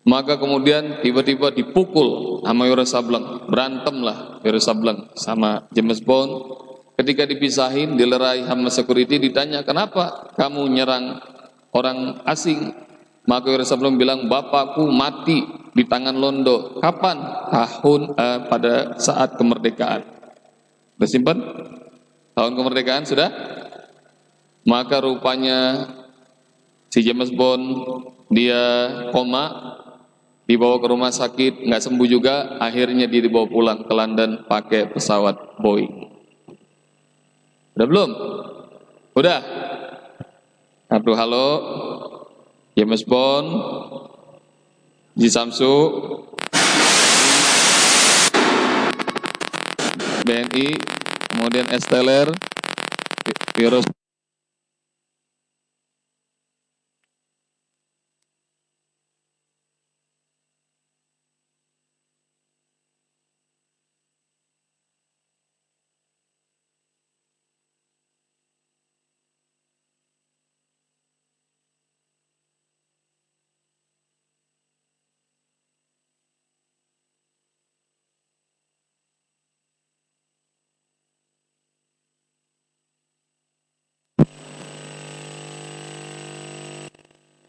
maka kemudian tiba-tiba dipukul sama Wiro Sableng, berantemlah Wiro Sableng sama James Bond. Ketika dipisahin, dilerai sama security, ditanya kenapa kamu nyerang orang asing? Maka Sableng bilang, bapakku mati di tangan londo. Kapan? Tahun eh, pada saat kemerdekaan. Bersimpan? Tahun kemerdekaan sudah? Maka rupanya si James Bond dia koma dibawa ke rumah sakit nggak sembuh juga akhirnya dia dibawa pulang ke London pakai pesawat Boeing udah belum udah kartu halo James Bond Ji Samsu BNI kemudian Esteller virus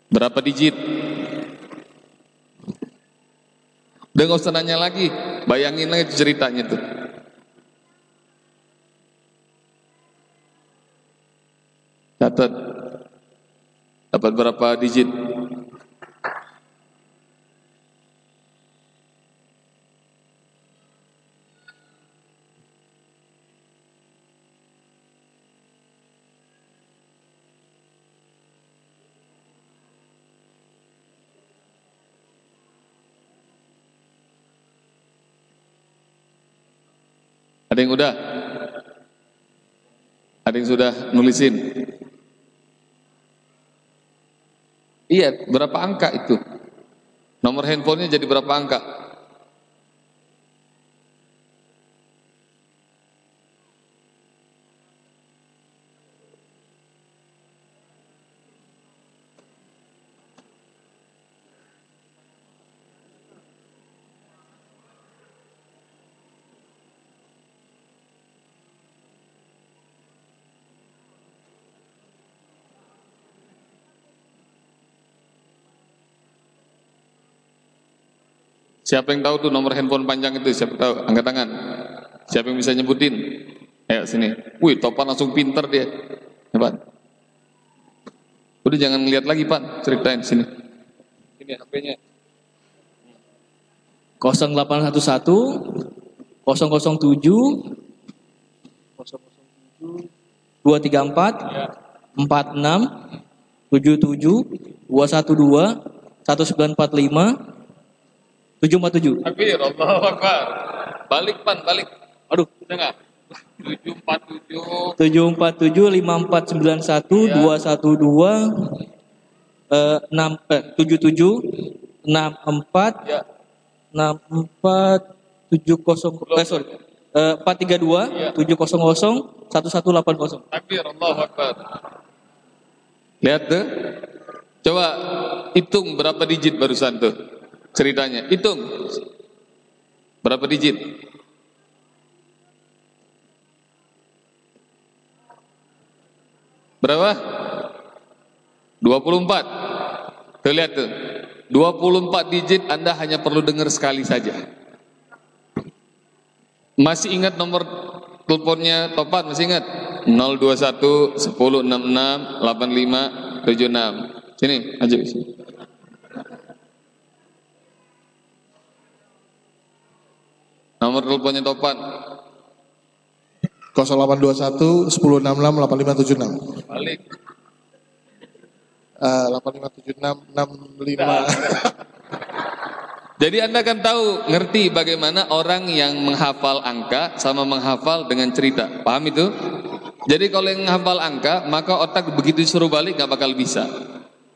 Berapa digit? Udah nggak usah nanya lagi, bayangin lagi ceritanya tuh. Catat. Dapat berapa digit? Ada yang udah? Ada yang sudah nulisin? Iya, berapa angka itu? Nomor handphonenya jadi berapa angka? Siapa yang tahu tuh nomor handphone panjang itu? Siapa tahu? Angkat tangan. Siapa yang bisa nyebutin? Ayo sini. Wih, Topan langsung pinter dia. Hebat. Udah jangan ngeliat lagi, Pak. Ceritain sini. Ini HP-nya. 0811 007 007 234 46 77 212 1945 747 Takbir, Allahu Akbar. Balik, Pan, balik. Aduh Udah enggak? 747 747 5491 212 eh, 6 eh, 77 64 Ya. 64 70 eh sorry eh, 432 700 1180 Takbir, Allahu Akbar. Lihat tuh. Coba hitung berapa digit barusan tuh. Ceritanya. Hitung. Berapa digit? Berapa? 24. Tuh lihat tuh. 24 digit Anda hanya perlu dengar sekali saja. Masih ingat nomor teleponnya Topan? Masih ingat? 021 1066 85 76. Sini, aja sini. Nomor teleponnya Topan. 0821 1066 8576. Balik. Eh, 8576 65. Jadi Anda kan tahu, ngerti bagaimana orang yang menghafal angka sama menghafal dengan cerita. Paham itu? Jadi kalau yang menghafal angka, maka otak begitu disuruh balik nggak bakal bisa.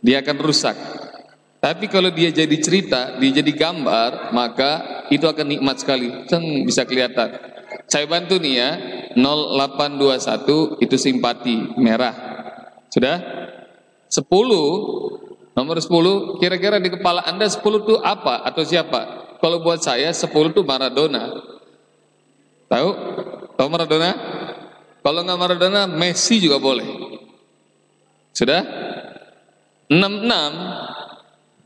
Dia akan rusak. Tapi kalau dia jadi cerita, dia jadi gambar, maka itu akan nikmat sekali. Ceng, bisa kelihatan. Saya bantu nih ya, 0821 itu simpati merah. Sudah? 10 Nomor 10, kira-kira di kepala Anda 10 itu apa atau siapa? Kalau buat saya 10 itu Maradona. Tahu? Tahu Maradona? Kalau nggak Maradona, Messi juga boleh. Sudah? 66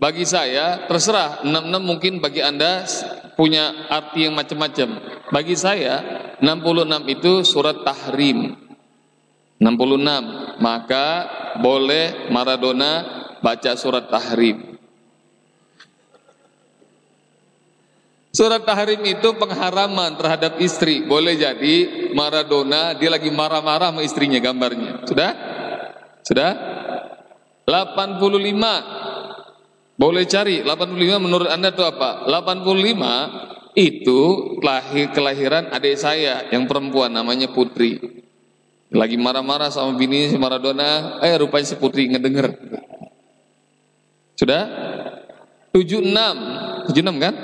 bagi saya terserah 66 mungkin bagi Anda punya arti yang macam-macam. Bagi saya 66 itu surat tahrim. 66 maka boleh Maradona baca surat tahrim. Surat tahrim itu pengharaman terhadap istri. Boleh jadi Maradona dia lagi marah-marah sama istrinya gambarnya. Sudah? Sudah? 85. Boleh cari 85 menurut Anda itu apa? 85 itu lahir kelahiran adik saya yang perempuan namanya Putri. Lagi marah-marah sama bini si Maradona, eh rupanya si Putri ngedenger. Sudah? 76. 76 kan?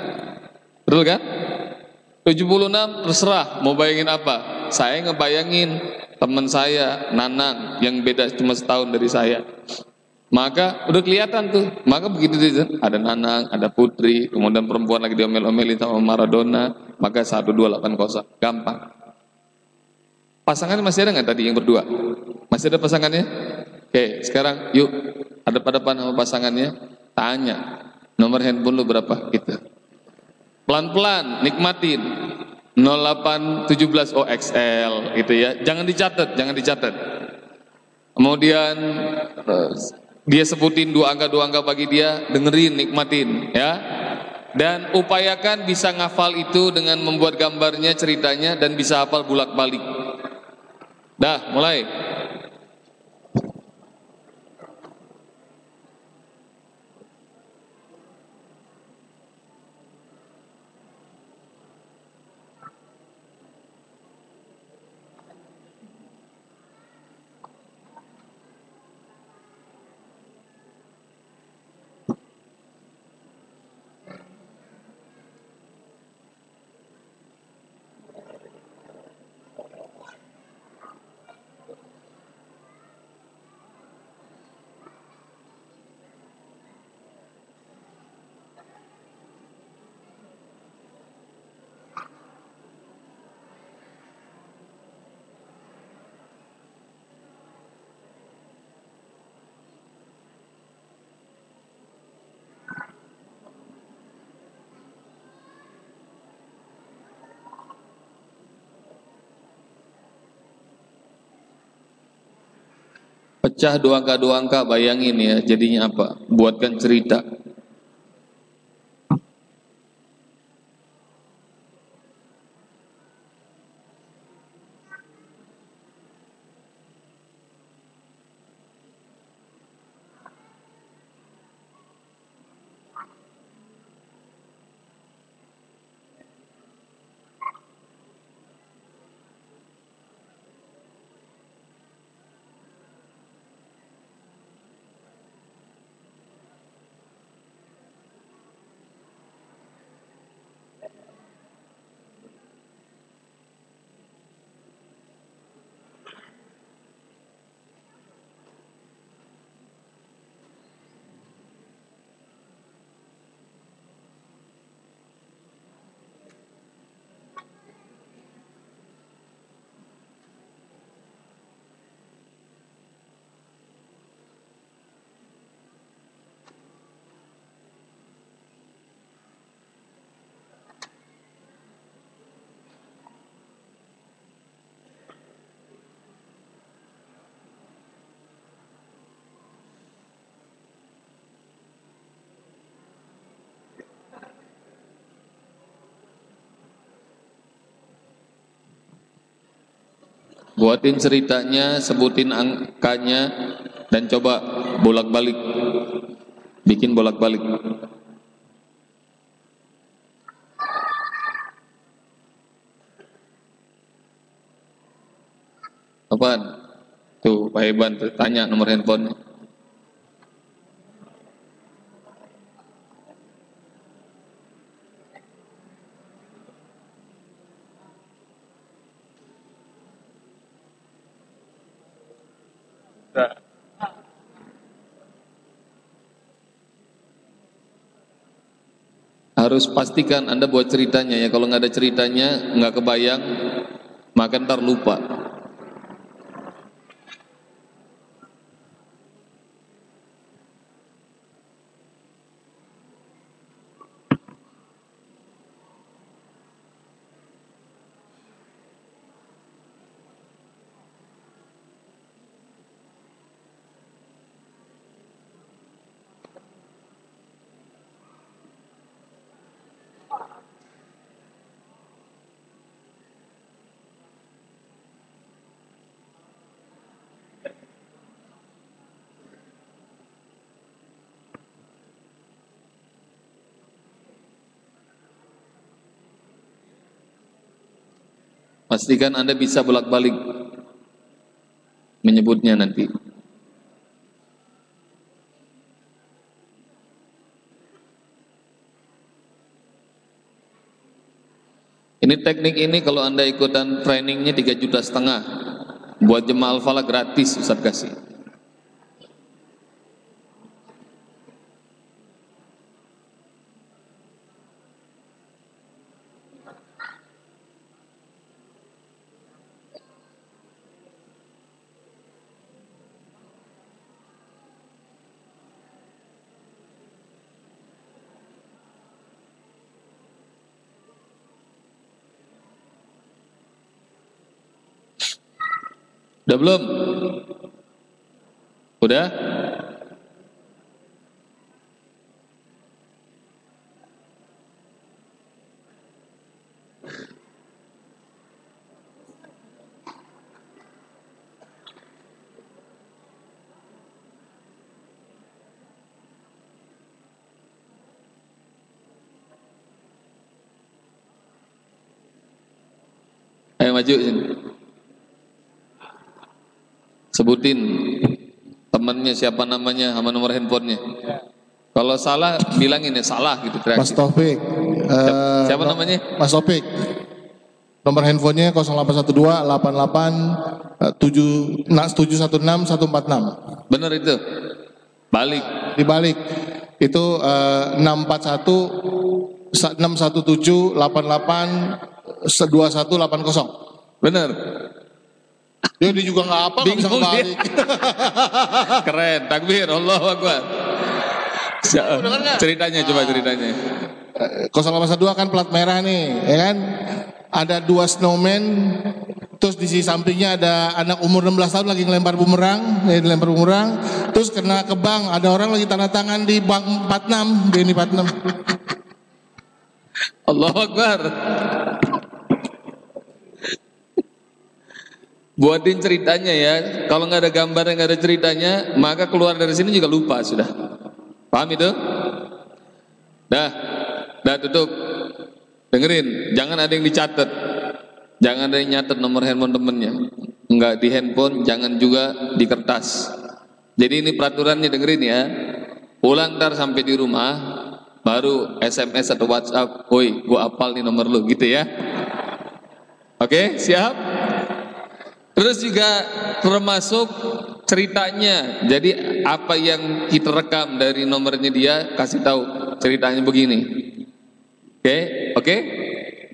Betul kan? 76 terserah mau bayangin apa. Saya ngebayangin teman saya Nanang yang beda cuma setahun dari saya. Maka udah kelihatan tuh. Maka begitu ada Nanang, ada Putri, kemudian perempuan lagi diomel-omelin sama Maradona, maka 1280. Gampang. Pasangannya masih ada nggak tadi yang berdua? Masih ada pasangannya? Oke, sekarang yuk Hadap-hadapan sama pasangannya, tanya, nomor handphone lu berapa? Gitu. Pelan-pelan, nikmatin. 0817 OXL gitu ya. Jangan dicatat, jangan dicatat. Kemudian dia sebutin dua angka dua angka bagi dia, dengerin, nikmatin ya. Dan upayakan bisa ngafal itu dengan membuat gambarnya, ceritanya dan bisa hafal bulak-balik. Dah, mulai. Pecah dua angka dua angka, bayangin ya, jadinya apa? Buatkan cerita. Buatin ceritanya, sebutin angkanya, dan coba bolak-balik. Bikin bolak-balik. Apaan? Tuh, Pak Iban tanya nomor handphone. Harus pastikan Anda buat ceritanya ya. Kalau nggak ada ceritanya, nggak kebayang, maka ntar lupa. Pastikan Anda bisa bolak-balik menyebutnya nanti. Ini teknik ini kalau Anda ikutan trainingnya 3 juta setengah. Buat jemaah al gratis Ustaz kasih. Udah belum? Udah? Ayo maju sini. Sebutin temannya siapa namanya sama nomor handphonenya. Kalau salah bilangin ya salah gitu Mas teriak. Taufik. eh, Siapa no- namanya? Mas Taufik. Nomor handphonenya 0812 88 eh, 7 nah, 716 146. Bener itu. Balik. Dibalik itu eh, 641 sa- 617 88 2180. Bener. Ya dia juga nggak apa nggak bisa dia. kebalik. Keren. Takbir. Allah Akbar. Ya, Ceritanya coba ceritanya. Eh, 082 kan plat merah nih, ya kan? Ada dua snowman, terus di sisi sampingnya ada anak umur 16 tahun lagi ngelempar bumerang, eh, dilempar bumerang, terus kena ke bank, ada orang lagi tanda tangan di bank 46, BNI 46. Allah Akbar. Buatin ceritanya ya. Kalau nggak ada gambar nggak ada ceritanya, maka keluar dari sini juga lupa sudah. Paham itu? Dah, dah tutup. Dengerin, jangan ada yang dicatat. Jangan ada yang nyatet nomor handphone temennya. Enggak di handphone, jangan juga di kertas. Jadi ini peraturannya dengerin ya. Pulang ntar sampai di rumah, baru SMS atau WhatsApp, woi gua apal nih nomor lu gitu ya. Oke, siap? Terus juga termasuk ceritanya. Jadi apa yang kita rekam dari nomornya dia kasih tahu ceritanya begini. Oke, oke.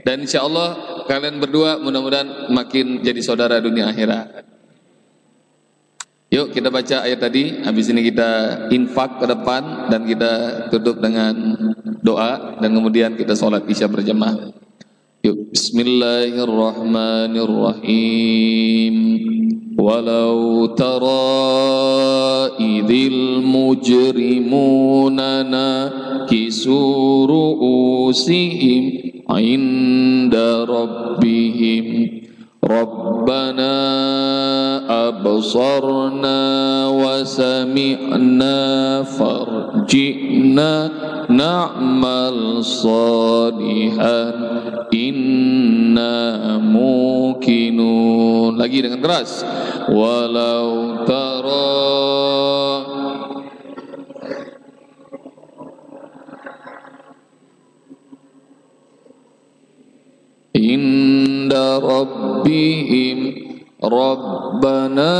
Dan insya Allah kalian berdua mudah-mudahan makin jadi saudara dunia akhirat. Yuk kita baca ayat tadi, habis ini kita infak ke depan dan kita tutup dengan doa dan kemudian kita sholat isya berjamaah. Yuk, Bismillahirrahmanirrahim. Walau tara idil mujrimuna nakisu ru'usihim inda rabbihim ربنا أبصرنا وسمعنا فارجئنا نعمل صالحا إنا موقنون lagi dengan keras walau tara عند ربهم ربنا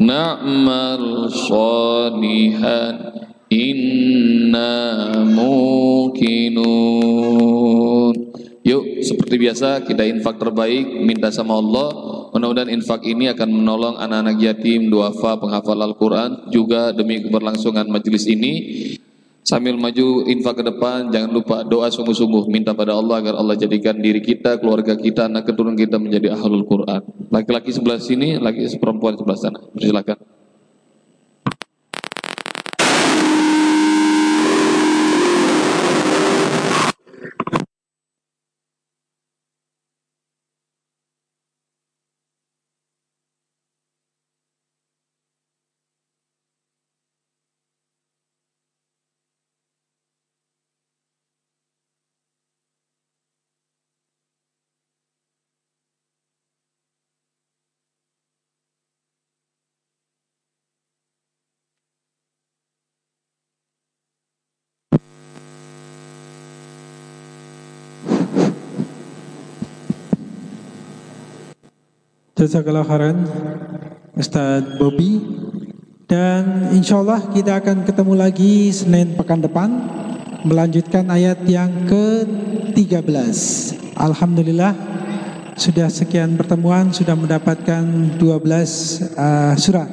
نعمل صالحا إنا موقنون Yuk, seperti biasa kita infak terbaik, minta sama Allah. Mudah-mudahan infak ini akan menolong anak-anak yatim, duafa, penghafal Al-Quran, juga demi keberlangsungan majelis ini. Sambil maju infak ke depan, jangan lupa doa sungguh-sungguh, minta pada Allah agar Allah jadikan diri kita, keluarga kita, anak keturunan kita menjadi ahlul Quran. Laki-laki sebelah sini, laki perempuan sebelah sana. Silakan. Jazakallah khairan Ustadz Bobby. Dan insya Allah kita akan ketemu lagi Senin pekan depan melanjutkan ayat yang ke-13 Alhamdulillah sudah sekian pertemuan sudah mendapatkan 12 uh, surah